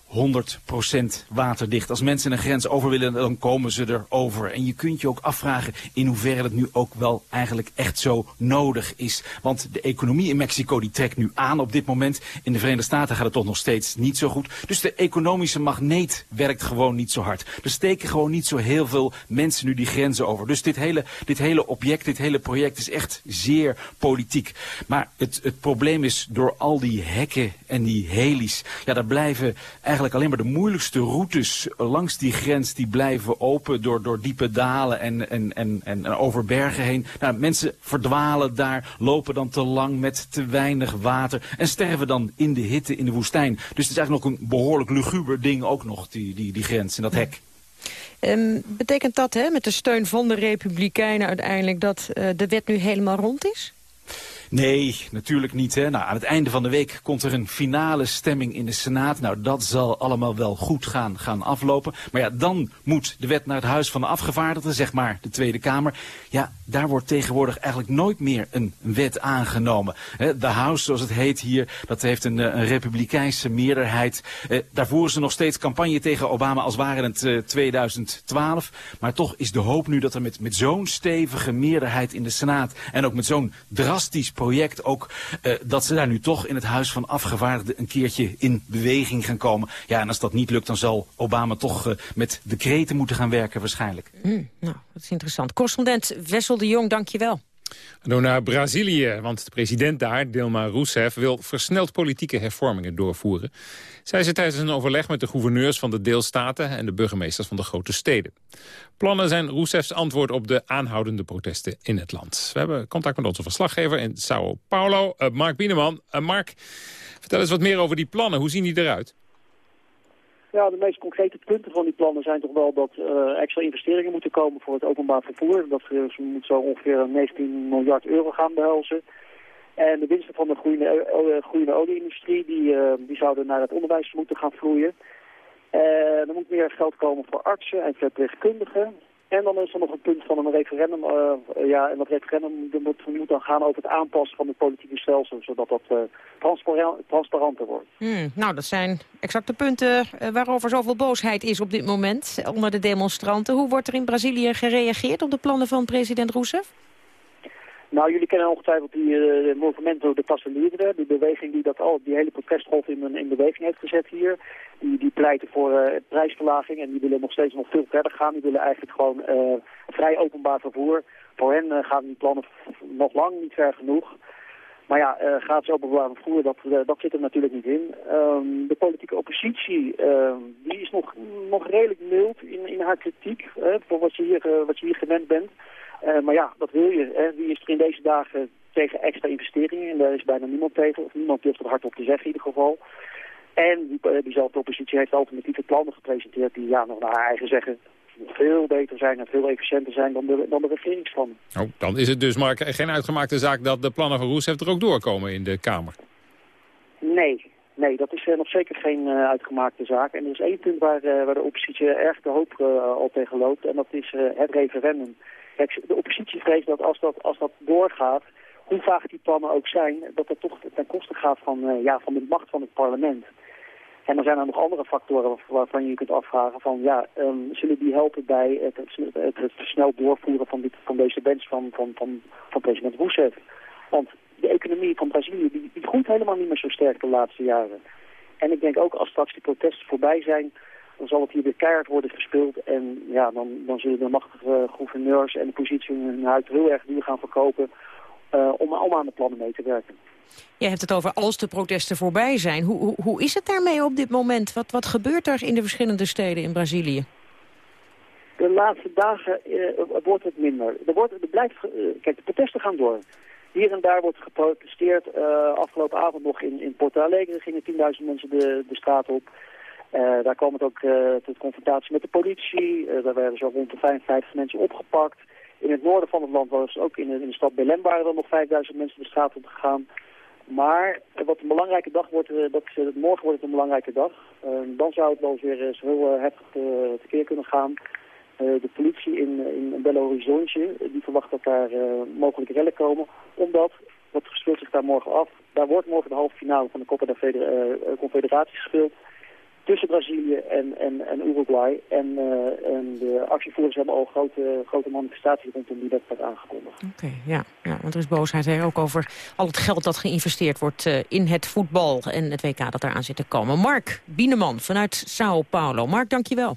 100% waterdicht. Als mensen een grens over willen, dan komen ze erover. En je kunt je ook afvragen in hoeverre dat nu ook wel eigenlijk echt zo nodig is. Want de economie in Mexico die trekt nu aan op dit moment. In de Verenigde Staten gaat het toch nog steeds niet zo goed. Dus de economische magneet werkt gewoon niet zo hard. Er steken gewoon niet zo heel veel mensen nu die grenzen over. Dus dit hele, dit hele object, dit hele project is echt zeer politiek. Maar het, het probleem is door al die hekken en die heli's. Ja, daar blijven eigenlijk alleen maar de moeilijkste routes langs die grens... die blijven open door, door diepe dalen en, en, en, en over bergen heen. Nou, mensen verdwalen daar, lopen dan te lang met te weinig water... en sterven dan in de hitte in de woestijn. Dus het is eigenlijk nog een behoorlijk luguber ding ook nog, die, die, die grens en dat hek. Um, betekent dat hè, met de steun van de Republikeinen uiteindelijk... dat uh, de wet nu helemaal rond is? Nee, natuurlijk niet. Hè. Nou, aan het einde van de week komt er een finale stemming in de Senaat. Nou, dat zal allemaal wel goed gaan, gaan aflopen. Maar ja, dan moet de wet naar het Huis van de Afgevaardigden, zeg maar de Tweede Kamer. Ja, daar wordt tegenwoordig eigenlijk nooit meer een wet aangenomen. De House, zoals het heet hier, dat heeft een, een republikeinse meerderheid. Eh, daar voeren ze nog steeds campagne tegen Obama als waren het eh, 2012. Maar toch is de hoop nu dat er met, met zo'n stevige meerderheid in de Senaat... en ook met zo'n drastisch project ook... Uh, dat ze daar nu toch in het Huis van Afgevaardigden een keertje in beweging gaan komen. Ja, en als dat niet lukt, dan zal Obama toch uh, met decreten moeten gaan werken waarschijnlijk. Mm, nou, dat is interessant. Correspondent Wessel de Jong, dank je wel. Dan naar Brazilië, want de president daar, Dilma Rousseff... wil versneld politieke hervormingen doorvoeren. Zij ze tijdens een overleg met de gouverneurs van de deelstaten... en de burgemeesters van de grote steden. Plannen zijn Rousseffs antwoord op de aanhoudende protesten in het land. We hebben contact met onze verslaggever in Sao Paulo, uh, Mark Bieneman. Uh, Mark, vertel eens wat meer over die plannen. Hoe zien die eruit? Ja, de meest concrete punten van die plannen zijn toch wel dat uh, extra investeringen moeten komen voor het openbaar vervoer. Dat uh, moet zo ongeveer 19 miljard euro gaan behelzen. En de winsten van de groeiende, uh, groeiende olieindustrie, die, die zouden naar het onderwijs moeten gaan vloeien. er moet meer geld komen voor artsen en verpleegkundigen. En dan is er nog een punt van een referendum. Uh, ja, en dat referendum moet, moet, dan gaan over het aanpassen van het politieke stelsel, zodat dat transparant, transparanter wordt. Hmm, nou, dat zijn exacte punten uh, waarover zoveel boosheid is op dit moment onder de demonstranten. Hoe wordt er in Brazilië gereageerd op de plannen van president Rousseff? Nou, jullie kennen ongetwijfeld die uh, Movimento de Passa Libre, die beweging die dat al, die hele protestgolf in, in beweging heeft gezet hier. Die, die pleiten voor uh, prijsverlaging en die willen nog steeds nog veel verder gaan. Die willen eigenlijk gewoon uh, vrij openbaar vervoer. Voor hen gaan die plannen nog lang niet ver genoeg. Maar ja, uh, gratis openbaar vervoer, dat, dat zit er natuurlijk niet in. Um, de politieke oppositie, uh, die is nog, nog redelijk mild in, in haar kritiek, voor wat je, hier, wat je hier gewend bent. Uh, maar ja, dat wil je. Hè. Wie is er in deze dagen tegen extra investeringen? En daar is bijna niemand tegen. Of niemand durft het hardop te zeggen in ieder geval. En die, uh, diezelfde oppositie heeft alternatieve plannen gepresenteerd... die ja, nog naar haar eigen zeggen veel beter zijn en veel efficiënter zijn dan de, dan de regeringsplannen. Oh, dan is het dus maar geen uitgemaakte zaak dat de plannen van Rousseff er ook doorkomen in de Kamer. Nee, nee dat is uh, nog zeker geen uh, uitgemaakte zaak. En er is één punt waar, uh, waar de oppositie erg de hoop al tegen loopt en dat is het referendum. De oppositie vreest dat als dat, als dat doorgaat, hoe vaag die plannen ook zijn, dat dat toch ten koste gaat van, ja, van de macht van het parlement. En dan zijn er nog andere factoren waarvan je je kunt afvragen van, ja, um, zullen die helpen bij het, het, snel doorvoeren van, dit, van deze van, van, van, van president Rousseff? Want de economie van Brazilië, die, die groeit helemaal niet meer zo sterk de laatste jaren. En ik denk ook als straks die protesten voorbij zijn, dan zal het hier weer keihard worden gespeeld. En ja, dan, dan zullen de machtige gouverneurs en de positie hun huid heel erg duur gaan verkopen uh, om allemaal aan de plannen mee te werken. Je hebt het over als de protesten voorbij zijn. Hoe, hoe, hoe is het daarmee op dit moment? Wat, wat gebeurt er in de verschillende steden in Brazilië? De laatste dagen uh, wordt het minder. Er, wordt, er blijft, uh, kijk, de protesten gaan door. Hier en daar wordt geprotesteerd. Uh, afgelopen avond nog in, in Porto Alegre gingen 10.000 mensen de, de straat op. daar kwam het ook tot confrontatie met de politie. daar werden zo rond de 55 mensen opgepakt. In het noorden van het land was ook in de, in de stad Belém waren er nog 5000 mensen de straat op gegaan. Maar wat een belangrijke dag wordt, dat, morgen wordt het een belangrijke dag. Uh, dan zou het wel weer eens heel heftig tekeer kunnen gaan. de politie in, in Belo Horizonte, die verwacht dat daar mogelijk rellen komen. Omdat, wat speelt zich daar morgen af, daar wordt morgen de halve finale van de Copa de Confederatie gespeeld tussen Brazilië en, en, en Uruguay. En, uh, en de actievoerders hebben al grote, grote manifestaties rondom die wedstrijd aangekondigd. Oké, okay, ja, ja, want er is boosheid hè, ook over al het geld dat geïnvesteerd wordt uh, in het voetbal en het WK dat eraan zit te komen. Mark Bieneman vanuit Sao Paulo. Mark, dankjewel.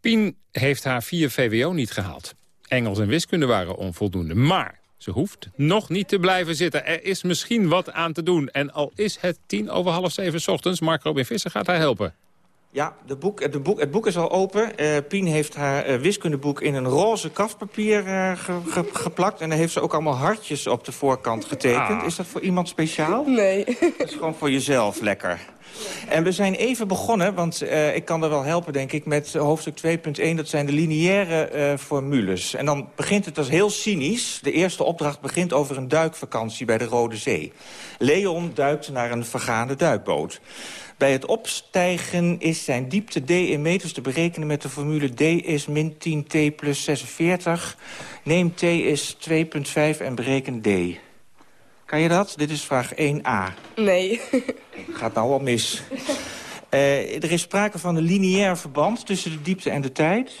Pien heeft haar 4 VWO niet gehaald. Engels en wiskunde waren onvoldoende. Maar Ze hoeft nog niet te blijven zitten. Er is misschien wat aan te doen. En al is het tien over half zeven ochtends, Mark Robin Visser gaat haar helpen. Ja, de boek, de boek, het boek is al open. Eh, Pien heeft haar eh, wiskundeboek in een roze kaftpapier eh, ge- ge- geplakt. En daar heeft ze ook allemaal hartjes op de voorkant getekend. Ah. Is dat voor iemand speciaal? Nee. Dat is gewoon voor jezelf lekker. En we zijn even begonnen, want eh, ik kan er wel helpen, denk ik... met hoofdstuk 2.1, dat zijn de lineaire eh, formules. En dan begint het als heel cynisch. De eerste opdracht begint over een duikvakantie bij de Rode Zee. Leon duikt naar een vergaande duikboot. Bij het opstijgen is zijn diepte d in meters te berekenen met de formule d is min 10t plus 46. Neem t is 2,5 en bereken d. Kan je dat? Dit is vraag 1a. Nee. [LAUGHS] Gaat nou al mis. Eh, er is sprake van een lineair verband tussen de diepte en de tijd.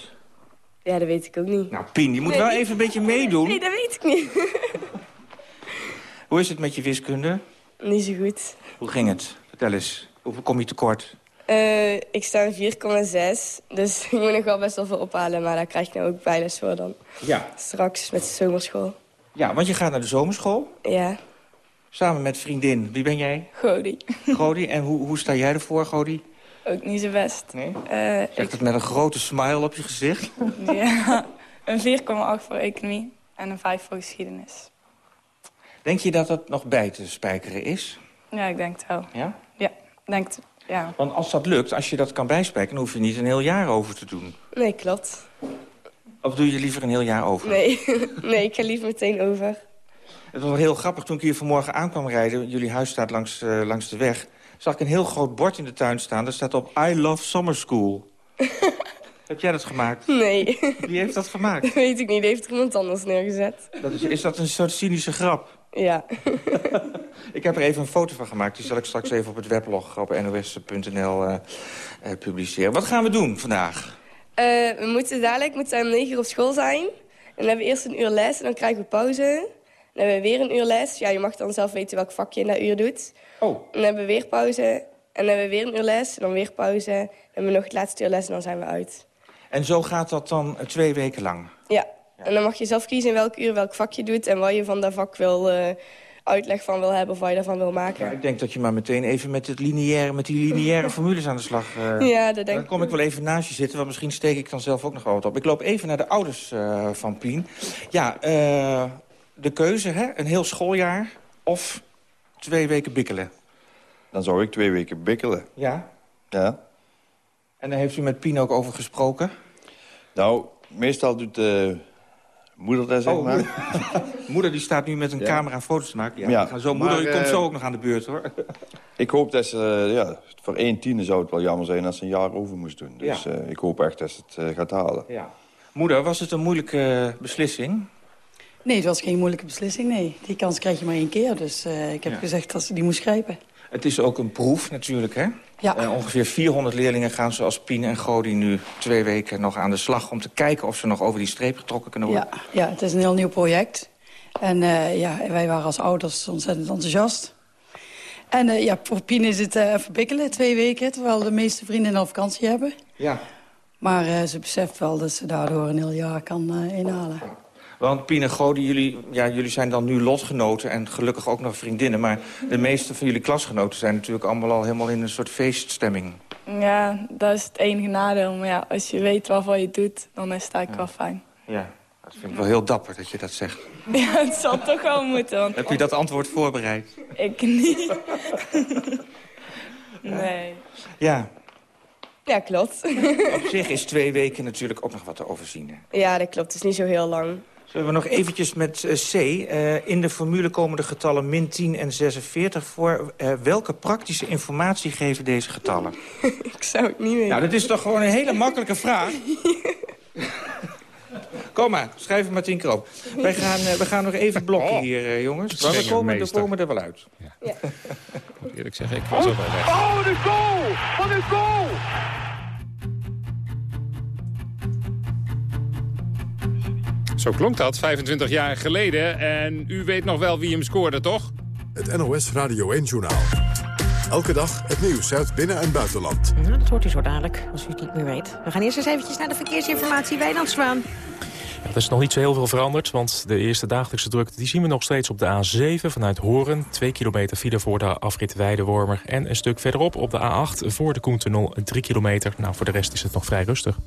Ja, dat weet ik ook niet. Nou, Pien, je moet Nee. wel even een beetje meedoen. Nee, dat weet ik niet. [LAUGHS] Hoe is het met je wiskunde? Niet zo goed. Hoe ging het? Vertel eens. Hoeveel kom je tekort? Eh, ik sta in 4,6. Dus [LAUGHS] ik moet nog wel best wel veel ophalen. Maar daar krijg ik nou ook bijles voor dan. Ja. Straks met de zomerschool. Ja, want je gaat naar de zomerschool. Ja. Samen met vriendin. Wie ben jij? Godi. [LAUGHS] Godi. En hoe, hoe sta jij ervoor, Godi? Ook niet zo best. Nee? Zegt het met een grote smile op je gezicht? [LAUGHS] Ja, een 4,8 voor economie en een 5 voor geschiedenis. Denk je dat het nog bij te spijkeren is? Ja, ik denk het wel. Ja? Ja, ik denk het, ja. Want als dat lukt, als je dat kan bijspijkeren... dan hoef je niet een heel jaar over te doen. Nee, klopt. Of doe je liever een heel jaar over? Nee. [LAUGHS] nee, ik ga liever meteen over. Het was wel heel grappig toen ik hier vanmorgen aankwam rijden. Jullie huis staat langs, eh, langs de weg. Zag ik een heel groot bord in de tuin staan. Daar staat op I love summer school. [LAUGHS] Heb jij dat gemaakt? Nee. Wie heeft dat gemaakt? Dat weet ik niet. Die heeft er iemand anders neergezet. Dat is, is dat een soort cynische grap? Ja. [LAUGHS] Ik heb er even een foto van gemaakt. Die zal ik straks even op het weblog op nos.nl eh, eh, publiceren. Wat gaan we doen vandaag? Eh, we moeten dadelijk moeten om 9 uur op school zijn. En dan hebben we eerst een uur les en dan krijgen we pauze. Dan hebben we weer een uur les. Ja, je mag dan zelf weten welk vakje je in dat uur doet. Oh. Dan hebben we weer pauze. En dan hebben we weer een uur les. En dan weer pauze. Dan hebben we nog het laatste uur les en dan zijn we uit. En zo gaat dat dan twee weken lang. Ja. En dan mag je zelf kiezen in welk uur welk vak je doet... en wat je van dat vak wil, eh, uitleg van wil hebben of wat je daarvan wil maken. Ja, ik denk dat je maar meteen even met, het lineaire, met die lineaire [LAUGHS] formules aan de slag... eh, Ja, dat denk Dan ik kom ik wel even naast je zitten, want misschien steek ik dan zelf ook nog wel wat op. Ik loop even naar de ouders eh, van Pien. Ja, eh, de keuze, hè? een heel schooljaar of twee weken bikkelen. Dan zou ik twee weken bikkelen. Ja? Ja. En daar heeft u met Pien ook over gesproken? Nou, meestal doet de moeder dat, zeg Oh, maar. [LAUGHS] Moeder die staat nu met een Ja. camera foto's te maken. Ja, Ja, we gaan zo, maar, moeder u komt eh, zo ook nog aan de beurt, hoor. [LAUGHS] Ik hoop dat ze, eh, ja, voor één tiende zou het wel jammer zijn als ze een jaar over moest doen. Dus Ja. eh, ik hoop echt dat ze het eh, gaat halen. Ja. Moeder, was het een moeilijke beslissing? Nee, het was geen moeilijke beslissing, nee. Die kans krijg je maar één keer, dus eh, ik heb Ja. gezegd dat ze die moest grijpen. Het is ook een proef natuurlijk, hè? Ja. Eh, ongeveer 400 leerlingen gaan zoals Pien en Godi nu twee weken nog aan de slag... om te kijken of ze nog over die streep getrokken kunnen worden. Ja, ja, het is een heel nieuw project. En eh, ja, wij waren als ouders ontzettend enthousiast. En eh, ja, voor Pien is het even bikkelen, twee weken... terwijl de meeste vrienden al vakantie hebben. Ja. Maar ze beseft wel dat ze daardoor een heel jaar kan inhalen. Want Pien en Godi, jullie, ja, jullie zijn dan nu lotgenoten en gelukkig ook nog vriendinnen. Maar de meeste van jullie klasgenoten zijn natuurlijk allemaal al helemaal in een soort feeststemming. Ja, dat is het enige nadeel. Maar ja, als je weet waarvoor je het doet, dan is het eigenlijk wel fijn. Ja, dat vind ik wel heel dapper dat je dat zegt. [LAUGHS] Ja, het zal toch wel moeten, want Heb je dat antwoord voorbereid? ik niet. [LAUGHS] Nee. Ja, Ja, klopt. op zich is twee weken natuurlijk ook nog wat te overzien. hè. ja, dat klopt. Het is niet zo heel lang. Zullen we nog eventjes met eh, C. eh, in de formule komen de getallen min 10 en 46 voor. Eh, welke praktische informatie geven deze getallen? [LAUGHS] ik zou het niet weten. Nou, dat is toch gewoon een hele makkelijke vraag? [LAUGHS] Kom maar, schrijf er maar tien keer op. Wij gaan, we gaan nog even blokken hier, eh, jongens. Maar we komen, we komen er wel uit. [LAUGHS] Moet eerlijk zeggen, ik was ook wel weg. Oh, wat een goal! Wat een goal! Zo klonk dat 25 jaar geleden. En u weet nog wel wie hem scoorde, toch? Het NOS Radio 1-journaal. Elke dag het nieuws uit binnen- en buitenland. Nou, dat hoort u zo dadelijk, als u het niet meer weet. We gaan eerst eens eventjes naar de verkeersinformatie. Wijnand Zwaan. er is nog niet zo heel veel veranderd, want de eerste dagelijkse drukte... die zien we nog steeds op de A7 vanuit Horen. Twee kilometer file voor de afrit Weidewormer. En een stuk verderop op de A8 voor de Koentunnel, drie kilometer. Nou, voor de rest is het nog vrij rustig.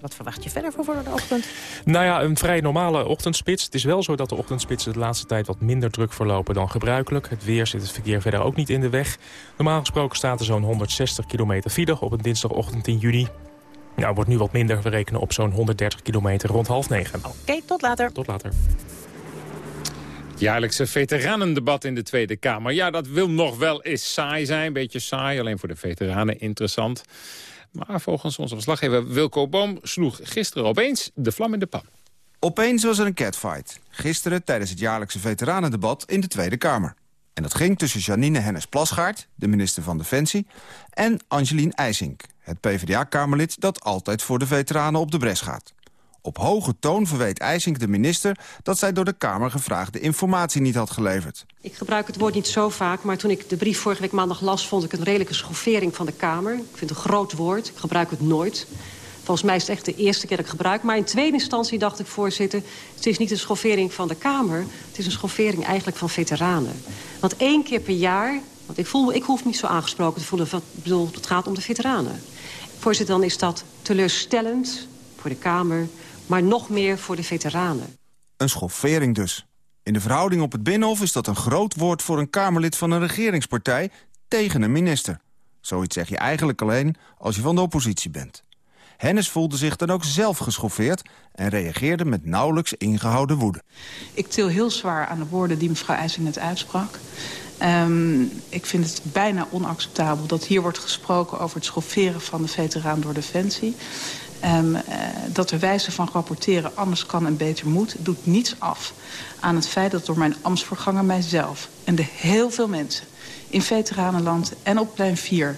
Wat verwacht je verder voor, voor de ochtend? Nou ja, een vrij normale ochtendspits. Het is wel zo dat de ochtendspitsen de laatste tijd wat minder druk verlopen dan gebruikelijk. Het weer zit het verkeer verder ook niet in de weg. Normaal gesproken staat er zo'n 160 kilometer file op een dinsdagochtend in juni. Nou, wordt nu wat minder. We rekenen op zo'n 130 kilometer rond half negen. Oké, tot later. Tot later. Jaarlijkse veteranendebat in de Tweede Kamer. Ja, dat wil nog wel eens saai zijn. Beetje saai, alleen voor de veteranen interessant. Maar volgens onze verslaggever Wilco Boom sloeg gisteren opeens de vlam in de pan. Opeens was er een catfight. Gisteren tijdens het jaarlijkse veteranendebat in de Tweede Kamer. En dat ging tussen Janine Hennis-Plasgaard, de minister van Defensie... en Angelien IJsink, het PvdA-kamerlid dat altijd voor de veteranen op de bres gaat. Op hoge toon verweet IJsink de minister dat zij door de Kamer gevraagde informatie niet had geleverd. Ik gebruik het woord niet zo vaak, maar toen ik de brief vorige week maandag las... vond ik een redelijke schoffering van de Kamer. Ik vind het een groot woord, ik gebruik het nooit. Volgens mij is het echt de eerste keer dat ik gebruik. Maar in tweede instantie dacht ik, voorzitter... het is niet een schoffering van de Kamer... het is een schoffering eigenlijk van veteranen. Want één keer per jaar... want ik, voel, ik hoef niet zo aangesproken te voelen... ik bedoel, het gaat om de veteranen. Voorzitter, dan is dat teleurstellend voor de Kamer... maar nog meer voor de veteranen. Een schoffering dus. In de verhouding op het Binnenhof is dat een groot woord voor een Kamerlid van een regeringspartij tegen een minister. Zoiets zeg je eigenlijk alleen als je van de oppositie bent. Hennis voelde zich dan ook zelf geschoffeerd... en reageerde met nauwelijks ingehouden woede. Ik til heel zwaar aan de woorden die mevrouw IJsing net uitsprak. Um, ik vind het bijna onacceptabel dat hier wordt gesproken... over het schofferen van de veteraan door Defensie. Um, uh, dat de wijze van rapporteren anders kan en beter moet... doet niets af aan het feit dat door mijn ambtsvoorganger mijzelf... en de heel veel mensen in veteranenland en op plein 4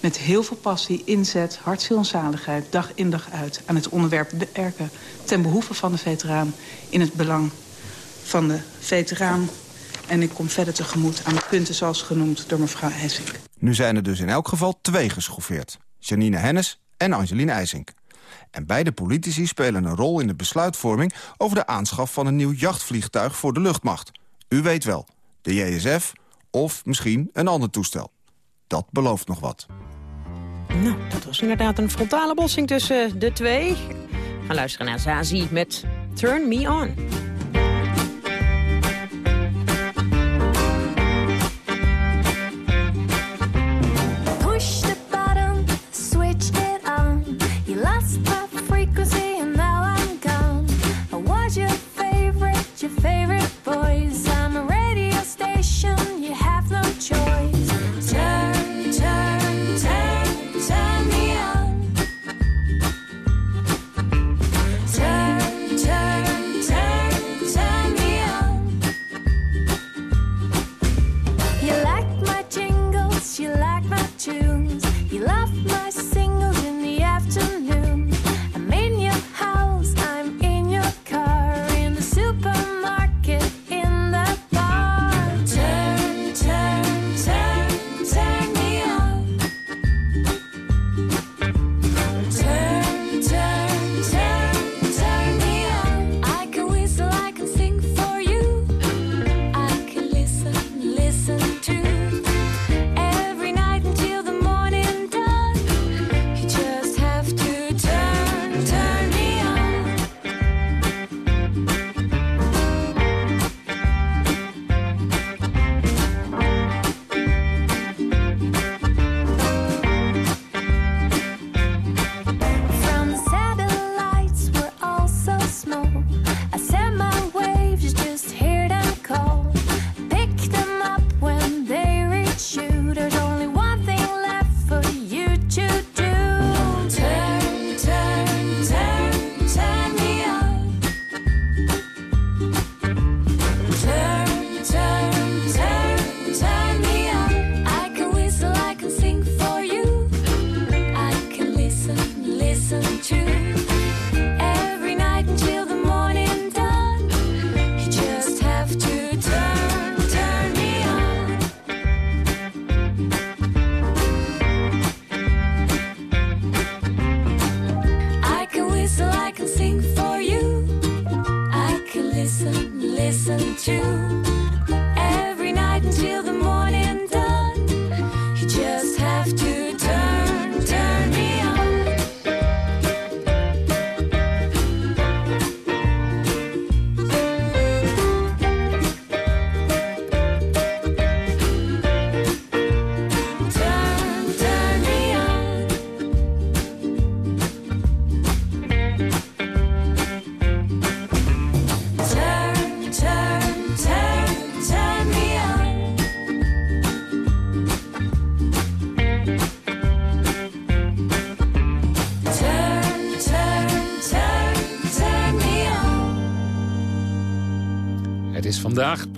met heel veel passie, inzet, hartziel en zaligheid... dag in dag uit aan het onderwerp werken... ten behoeve van de veteraan in het belang van de veteraan. En ik kom verder tegemoet aan de punten zoals genoemd door mevrouw IJsink. Nu zijn er dus in elk geval twee geschoffeerd. Janine Hennis en Angeline IJsink. En beide politici spelen een rol in de besluitvorming... over de aanschaf van een nieuw jachtvliegtuig voor de luchtmacht. U weet wel, de JSF of misschien een ander toestel. Dat belooft nog wat. Nou, dat was inderdaad een frontale botsing tussen de twee. We gaan luisteren naar Zazie met Turn Me On.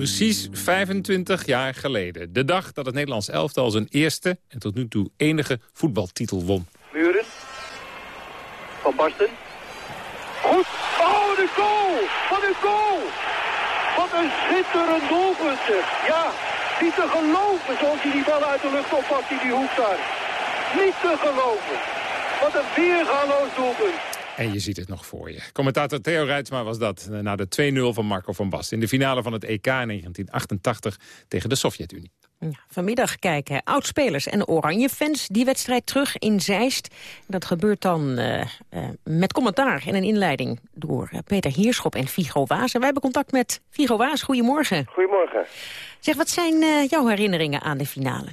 Precies 25 jaar geleden. De dag dat het Nederlands elftal zijn eerste en tot nu toe enige voetbaltitel won. Muren. Van Basten. Goed. Oh, de goal! Wat een goal! Wat een schitterend doelpunt. Ja, niet te geloven zoals hij die bal uit de lucht oppakt in die hoek daar. Niet te geloven. Wat een weergaloos doelpunt. En je ziet het nog voor je. Commentator Theo Reitsma was dat eh, na de 2-0 van Marco van Basten... in de finale van het EK in 1988 tegen de Sovjet-Unie. Ja, vanmiddag kijken oudspelers en Oranje-fans die wedstrijd terug in Zeist. Dat gebeurt dan eh, eh, met commentaar en een inleiding door Peter Heerschop en Vigo Waas. En wij hebben contact met Vigo Waas. Goedemorgen. Goedemorgen. Zeg, wat zijn eh, jouw herinneringen aan de finale?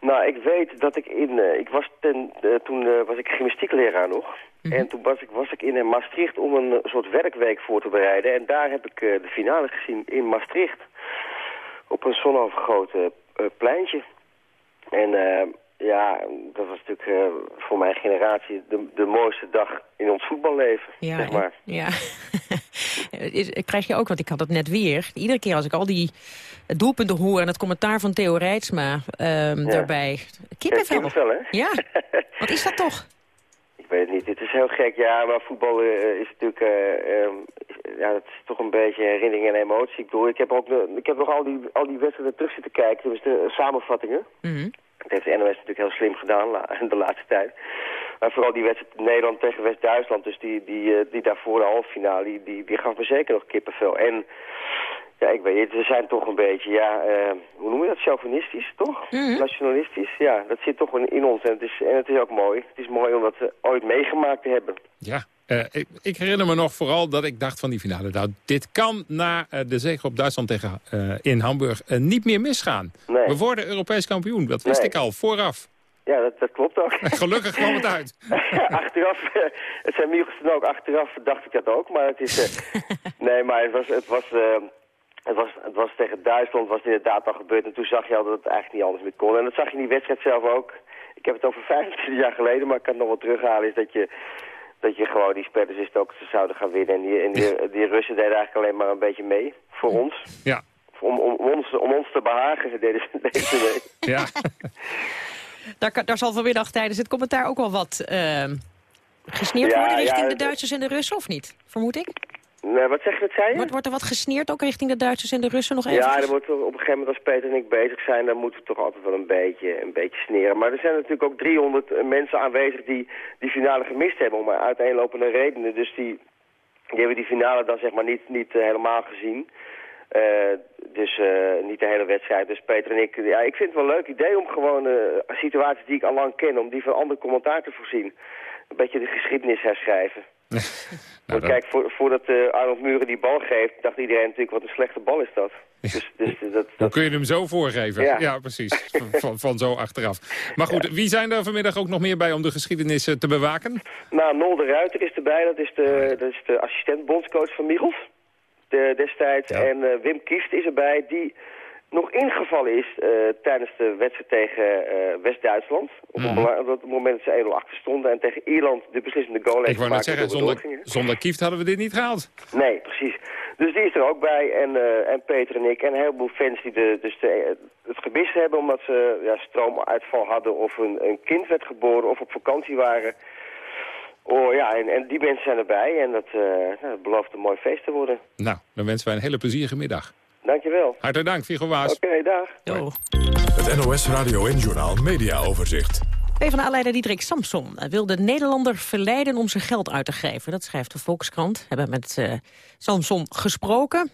Nou, ik weet dat ik in... eh, ik was ten, toen eh, was ik gymnastiekleraar nog. En toen was ik, was ik in Maastricht om een eh, soort werkweek voor te bereiden. En daar heb ik eh, de finale gezien in Maastricht. Op een zonovergoten eh, pleintje. En ja, dat was natuurlijk voor mijn generatie de, de mooiste dag in ons voetballeven, Ja, zeg maar. Ja. [LAUGHS] Krijg je ook, want ik had het net weer. Iedere keer als ik al die doelpunten hoor en het commentaar van Theo Reitsma ehm, daarbij. Kippenvel. Ja, kippenvel, hè? Ja, [LAUGHS] wat is dat toch? Ik weet het niet. Het is heel gek, ja, maar voetbal eh, is natuurlijk... is- ja, het is toch een beetje herinnering en emotie. Ik bedoel, ik heb, ook, ik heb nog al die, al die wedstrijden terug zitten kijken. Dus de samenvattingen. Dat heeft de NOS natuurlijk heel slim gedaan la- [LAUGHS] de laatste tijd. Maar vooral die wedstrijd Nederland tegen West-Duitsland, dus die, die, die daarvoor de halve finale, die, die, die gaf me zeker nog kippenvel. En ja, ik weet het, we zijn toch een beetje, ja, eh, hoe noem je dat, chauvinistisch, toch? Nationalistisch, ja, dat zit toch in, in ons en het, is, en het is ook mooi. Het is mooi om dat eh, ooit meegemaakt te hebben. Ja, eh, ik, ik herinner me nog vooral dat ik dacht van die finale... nou, dit kan na de zege op Duitsland tegen, eh, in Hamburg niet meer misgaan. Nee. We worden Europees kampioen, dat wist Nee. ik al, vooraf. Ja, dat, dat klopt ook. [LAUGHS] Gelukkig kwam het uit. [LAUGHS] achteraf, eh, het zijn Michelsen ook, achteraf dacht ik dat ook, maar het is... eh, [LAUGHS] nee, maar het was, het was, eh, het was, het was tegen Duitsland, was het inderdaad al gebeurd. En toen zag je al dat het eigenlijk niet anders meer kon. En dat zag je in die wedstrijd zelf ook. Ik heb het over [LAUGHS] 25 jaar geleden, maar ik kan het nog wel terughalen, is dat je... Dat je gewoon die spelers wist ook ze zouden gaan winnen. En die, en die, die Russen deden eigenlijk alleen maar een beetje mee voor ons. Ja. Om, om, om ons, om ons te behagen deden ze, deden ze [LAUGHS] mee. Ja. [LAUGHS] Daar, daar zal vanmiddag tijdens het commentaar ook wel wat ehm, gesneerd Ja, worden richting ja, de Duitsers en de Russen, of niet? Vermoed ik. Nee, wat zeg je, wat zei je? Wordt, wordt er wat gesneerd ook richting de Duitsers en de Russen nog even? Ja, er wordt op een gegeven moment als Peter en ik bezig zijn, dan moeten we toch altijd wel een beetje, een beetje sneren. Maar er zijn natuurlijk ook 300 mensen aanwezig die die finale gemist hebben om uiteenlopende redenen. Dus die, die hebben die finale dan zeg maar niet, niet eh, helemaal gezien. Eh, dus eh, niet de hele wedstrijd. Dus Peter en ik, ja, ik vind het wel een leuk idee om gewoon eh, situaties die ik al lang ken, om die van ander commentaar te voorzien. Een beetje de geschiedenis herschrijven. [LAUGHS] Want kijk, voor, voordat eh, Arnold Muren die bal geeft, dacht iedereen natuurlijk wat een slechte bal is dat. Dus, dus dat, Hoe kun je hem zo voorgeven? Ja. Ja, precies. [LAUGHS] Van, van, zo achteraf. Maar goed, wie zijn er vanmiddag ook nog meer bij om de geschiedenis eh, te bewaken? Nou, Nol de Ruiter is erbij. Dat is de, dat is de assistent bondscoach van Michels de, destijds. En eh, Wim Kieft is erbij, die nog ingevallen is eh, tijdens de wedstrijd tegen eh, West-Duitsland. Op, bela- op het moment dat ze 1-0 achter stonden en tegen Ierland de beslissende goal heeft Ik wou net zeggen, zonder, zonder Kieft hadden we dit niet gehaald. Nee, precies. Dus die is er ook bij. En, eh, en Peter en ik. En een heleboel fans die de, dus de, het gemist hebben omdat ze ja, stroomuitval hadden of een, een kind werd geboren of op vakantie waren. Oh ja, en, en die mensen zijn erbij en dat, nou, dat belooft een mooi feest te worden. Nou, dan wensen wij een hele plezierige middag. Dankjewel. Hartelijk dank, Vigo Waas. Oké, dag. Het NOS Radio en Journaal Media Overzicht. PvdA-leider Diederik Samson wil de Nederlander verleiden om zijn geld uit te geven. Dat schrijft de Volkskrant. We hebben met eh, Samson gesproken.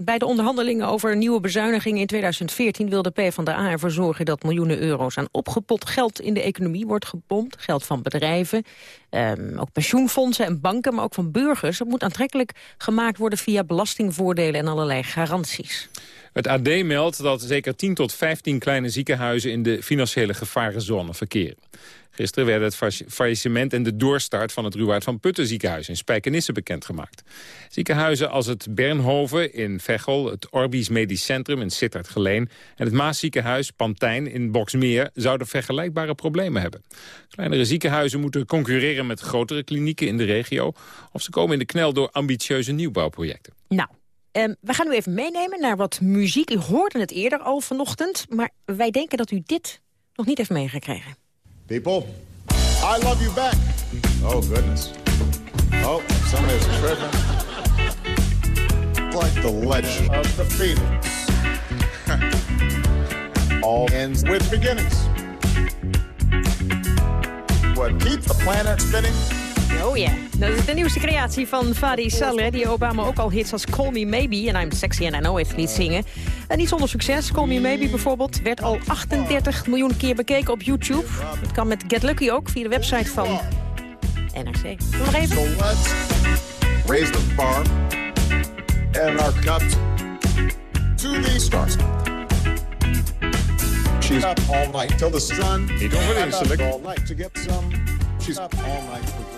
Bij de onderhandelingen over nieuwe bezuinigingen in 2014 wil de PvdA ervoor zorgen dat miljoenen euro's aan opgepot geld in de economie wordt gepompt. Geld van bedrijven, ehm, ook pensioenfondsen en banken, maar ook van burgers. Het moet aantrekkelijk gemaakt worden via belastingvoordelen en allerlei garanties. Het AD meldt dat zeker 10 tot 15 kleine ziekenhuizen in de financiële gevarenzone verkeren. Gisteren werden het fa- faillissement en de doorstart van het Ruwaard van Putten ziekenhuis in Spijkenisse bekendgemaakt. Ziekenhuizen als het Bernhoven in Veghel, het Orbies Medisch Centrum in Sittard-Geleen en het Maasziekenhuis Pantijn in Boksmeer zouden vergelijkbare problemen hebben. Kleinere ziekenhuizen moeten concurreren met grotere klinieken in de regio of ze komen in de knel door ambitieuze nieuwbouwprojecten. Nou, Ehm, we gaan u even meenemen naar wat muziek. U hoorde het eerder al vanochtend, maar wij denken dat u dit nog niet heeft meegekregen. People, I love you back. Oh, goodness. Oh, somebody's tripping. Like the legend of the phoenix. [LAUGHS] All ends with beginnings. What keeps the planet spinning? Oh ja, dat is de nieuwste creatie van Fadi Saleh... die Obama ook al hits als Call Me Maybe en I'm Sexy and I Know It liet zingen. En niet zonder succes. Call Me Maybe bijvoorbeeld werd al 38 miljoen keer bekeken op YouTube. Het kan met Get Lucky ook via de website van NRC. Doe nog even. So let's raise the bar and our cups to the stars. She's up all night till the sun. Niet And onverdienstelijk. up all night to get some. She's up all night.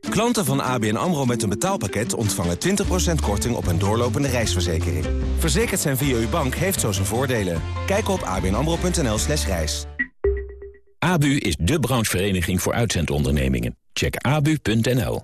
Klanten van ABN AMRO met een betaalpakket ontvangen 20% korting op een doorlopende reisverzekering. Verzekerd zijn via uw bank heeft zo zijn voordelen. Kijk op abnamro.nl slash reis. ABU is de branchevereniging voor uitzendondernemingen. Check abu.nl.